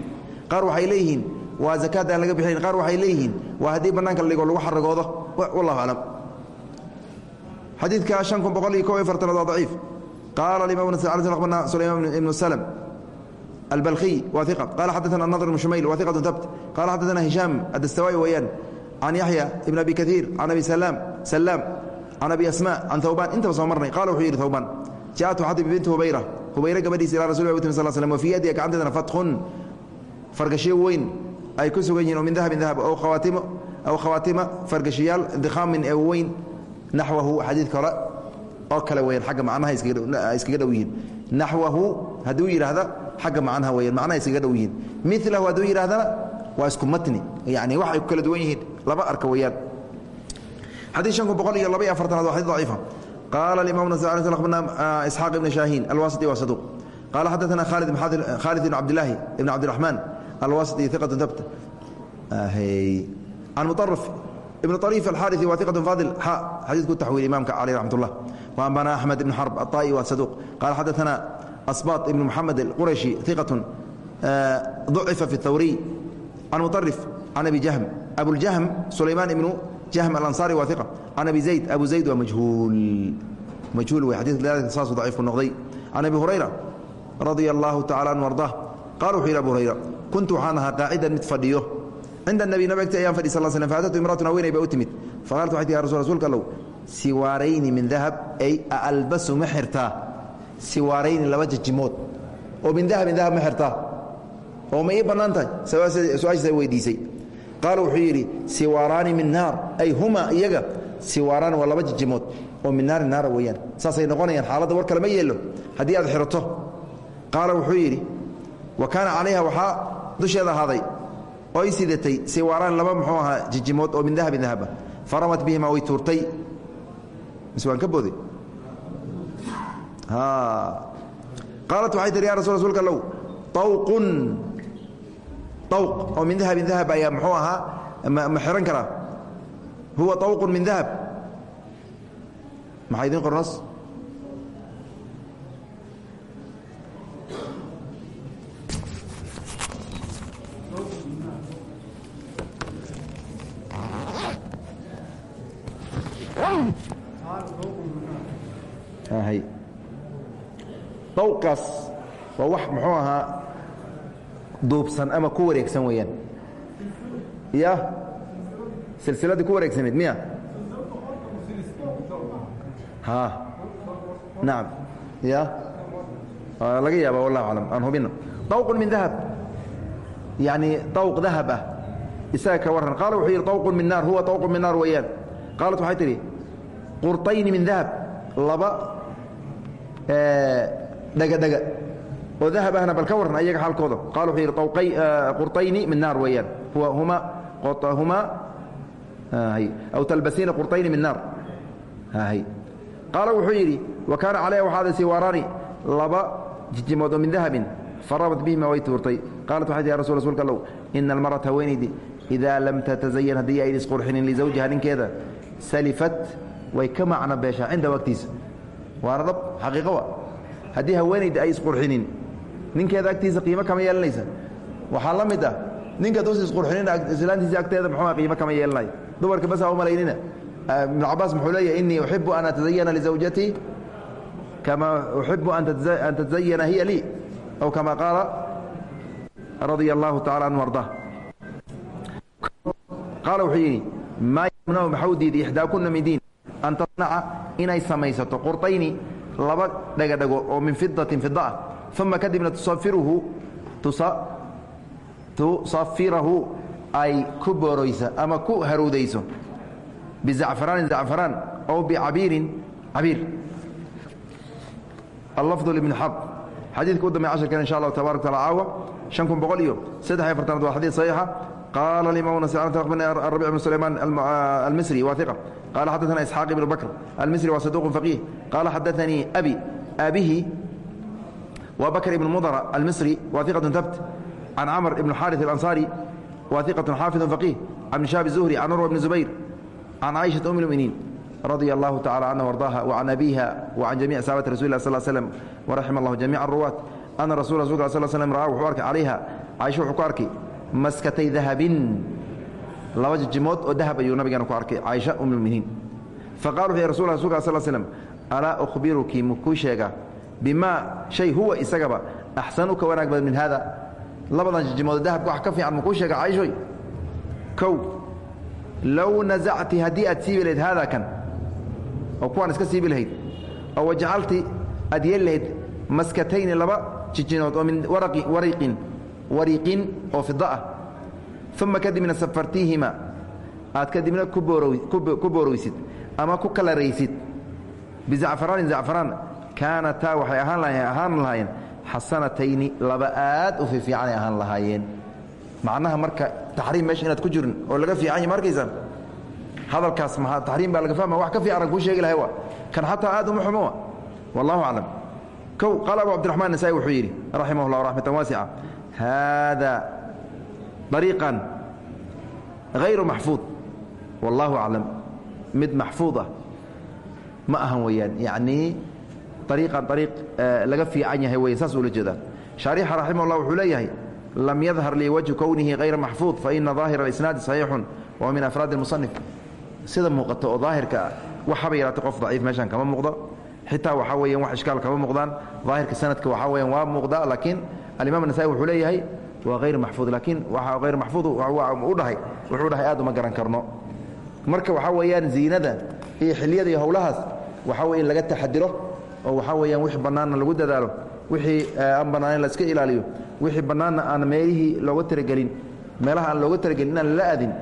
Qaar waxay leeyihiin waa zakaada aan laga bixinayn qaar waxay leeyihiin waa haddii bannaanka la dhigo lagu xaragoodo wallahu aclam xadiidka an kun boqol iyo kob iyo fartanaad waa daciif. Qaala imam sulayman ibnu slm albaliy waa iqa qaala xadaana nadr ibnu shumayl waa iqatu tabt qaala xadaana hishaam adastawaa'i weeyaan can yaxya ibn abi kaiir can abi salaam can abi asma can hawban intaba soo marnay qala wuxuu yidhi hawban jaءatu xatib binti hubayra hubayre gabadhiisa ila rasul timi sal slm wafii yadiha gacanteedana fatkun fargashiyo weyn ay ku sugan yihiin oo min dahabin dahab aw khawaatima fargashiyaal dikhaamin ee weyn naxwahu xadiidka hore oo kale weyaan agga macnaha iskaga dhow yihiin naxwahu hadduu yidhaahda xagga macnaha weyaan macnaha iskaga dhow yihiin milahu hadduu yidhahdana waa isku matni yani wax ay ku kala duwan yihiin laba arka weyaan xadii شhan kun boqol iyo laba iyo afartanaad waa xadii daciifa qaala imam bna isxaaq ibn shaahin alwasiti wa saduq qala xadaثna khaalid ibn cabdilaahi ibn cabdiraxmaan alwasiti iqatu tabt can muطarif ibn طريف الxاrثي wa ثiqة فاضل xa xadiidku taxwiil imaamka calيh رaxmat الlah وأنbana أحmed بن xرب الطائي wa saduq qala xadaثna أصباط ibn محamed الquraشhi ثiqaة ضucifa في الthawriي can muطرف can abi jahm abuljahm sulaymaan ibnu jahm alansaari waa iqa can abi zayd abu zayd waa majhuul majhuul wey xadiiska saasu daciifu noqday can abi hurayra radia allahu tacala anhu ardaa qaal wuxuu yidhi abu hurayra kuntu waxaan ahaa qaacidan mid fadhiyo cinda nabi nabigti ayaan fadhi sal slm faatatu imraatun haweenay ba u timid faqaalat waxay tii ya rasul rsulka allow siwaarayni min dahab ay aalbasu ma xirtaa siwaarayni laba jajimood oo min dahabin dahab ma xirtaa oo ma ii bannaan tahay su'aashaasa weydiisay qaala wuxuu yidhi siwaaraani min naar ay huma iyaga siwaaraan waa laba jajimood oo min naari naara weeyaan saasay noqonayaan xaaladda war kale ma yeelo haddii aad xirato qaala wuxuu yidhi wa kaana calayha waxaa dusheeda ahaaday oo y sidatay siwaaraan laba muxuu ahaa jijimood oo min dahabin dahaba faramat bihima way tuurtay mise waan ka booday qaalat waxay tihi ya rasul rsulka allow awqun awq oo min dahabin dahab ayaa muxuu ahaa ma xihan karaa huwa awqun min dahab maxaa idin qornas dawqaas waa wax muxuu ahaa duubsan ama ku wareegsan weeyaan. Ya? Silsiladdii ku wareegsanayd miya? Ha. Nacam ya? Laga yaaba wallahu aclam. Aan hubino dawqun min dahab. Yani dawq dahab ah. Isaga ka warran. Qaala wuxuu yidhi dawqun min naar. Huwa dawqun min naar weeyaan. Qaalat waxay tidhi qurطayni min dahab. Laba dhagadhaga oo dahab ahna bal ka warran ayaga xaalkooda qala wuxuu yidhi qurطayni min naar weeyaan. Huma huma aw talbasiina qurطayni min naar. Qaala wuxuu yidhi wa kaana calayha waxaada siwaaraani laba jijimood oo min dahabin farabat bihima way tuurtay. Qaalat waxay ya rasul rsulka allow ina almarata haweenaydi idaa lam tatazayan haddii ayd isqurxinin lizawjiha ninkeeda salifat way ka macno beeshaa cindahu agtiisa waana dhab xaqiiqo wa haddii haweenayda ay isqurxinin ninkeeda agtiisa qiimo kama yeelanaysa. Waxaa la mid ah ninka duusa isqurxinin islaantiisa agteeda muxuua qiimo kama yeelanayo dumarka bas ha u malaynina ibnu cabaas muxuu leeyahy innii uxibu an atazayana lizawjatii kama uxibu an tatazayana hiya lii aw kama qaala radia allahu tacala anhu arda qaala wuxuu yidhi maa yamnacu maxau diiday ixdaakuna min diin. An tasnaca inay samaysato qurطayni laba dhagadhago oo min fidatin fida ah uma kadibna tusafirahu ay ku booroysa ama ku harowdayso bizacfaraanin zacfaraan ow bicabiirin cabiir allafdu ibn xab xadiidka u dambe casharkan insha allahu tabarak taala caawa shan kun boqol iyo saddex iyo afartanaad waa xadiid saxiixa qaala alimaam arabic bn sulaymaan almisri waa iqa qala xadaثna isxaaq ibn bakr almisri waa saduq faqiih qala xadaثanii abi abihi mudra almisri waa iqaة tabt can camr ibn xaari alansaari wa iqatu xaafidu faqiih can shaab zuhri can urwa bni zubayr can caaishaa um lmuminiin radia allahu tacala canha wardaha wacan abiha wacan jamic saxaabati rasuli lah sal slm waraxima allahu jamica aruwaat ana rasul rasulka sal slm ra'a wuxuu arkay calayha caaisha wuxuu ku arkay maskatay dahabin. Laba jijimood oo dahab ayuu nabigeena ku arkay caaisha um lmuminiin faqala wuxuu rasul rasulka sal slm alaa ukhbiruki mukuu sheega bimaa shay huwa isagaba axsanu ka wanaag badan min haada labadan jijimood dahabka wax ka fiican makuu sheega caaishoy kow low nasacti haddii aad siibi lahayd kan oo kuwaan iska siibi lahayd oo wajacalti aad yeeli lahayd laba jijinood oo min waraqi wariqin wariqin oo fida ah. Uma kadibna safartiihima aad kadibna ku boorow ku boorowsid ama ku kalaraysid bizacfaraanin zacfaraan kaanataa waxay ahaan lahaayeen xasanatayni laba aad u fiifiicanay ahaan lahaayeen. Macnaha marka taxriim meesha inaad ku jirin oo laga fiican yahy ma arkaysaan? Hadalkaas maa taxriim baa laga fahma wax ka fiicanan kuu sheegi lahay wa kan xataa aad uma xumo wallahu aclam. Kow qaala abu cabdiraxmaan nasaai wuxuu yidhi raximah llah raxmatan waasica haada ariiqan hayru maxfuud. Wallahu aclam. Mid maxfuud ah. Ma ahan weeyaan. Yacnii ariiqan ariiq laga fiican yahay weya saas ula jeedaa shaarixa raximah llah wuxuu leeyahay lam yadhar lii wajhu kownihi hayra maxfuud faina daahira alisnaadi saxiixun wa min afraadi musanif sida muuqato oo daahirka ah waxaba yaraatay qof daciif meeshaan kama muuqdo xitaa waxaa weeyaan wax ishkaal kama muuqdaan daahirka sanadka waxaa weeyaan waa muuqda laakiin alimaam nasa'i wuxuu leeyahay waa hayr maxfuud laakiin waxa hayr maxfuud u dhahay wuxuu dhahay aad uma garan karno marka waxaa weeyaan ziinada iyo xiliyada iyo howlahaas waxaa weye in laga taxadiro oo waxaa weeyaan wixii bannaanna lagu dadaalo wixii aan bannaanen la iska ilaaliyo wixii bannaanna aan meelihii looga talagelin meelaha aan looga talagelin inaan lala aadin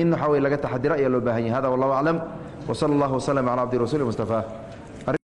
in waxaa weye laga taxadiro ayaa loo baahan yahay. Hada wallahu aclam. Wsala allah waslm cala abdi rasuli mustafa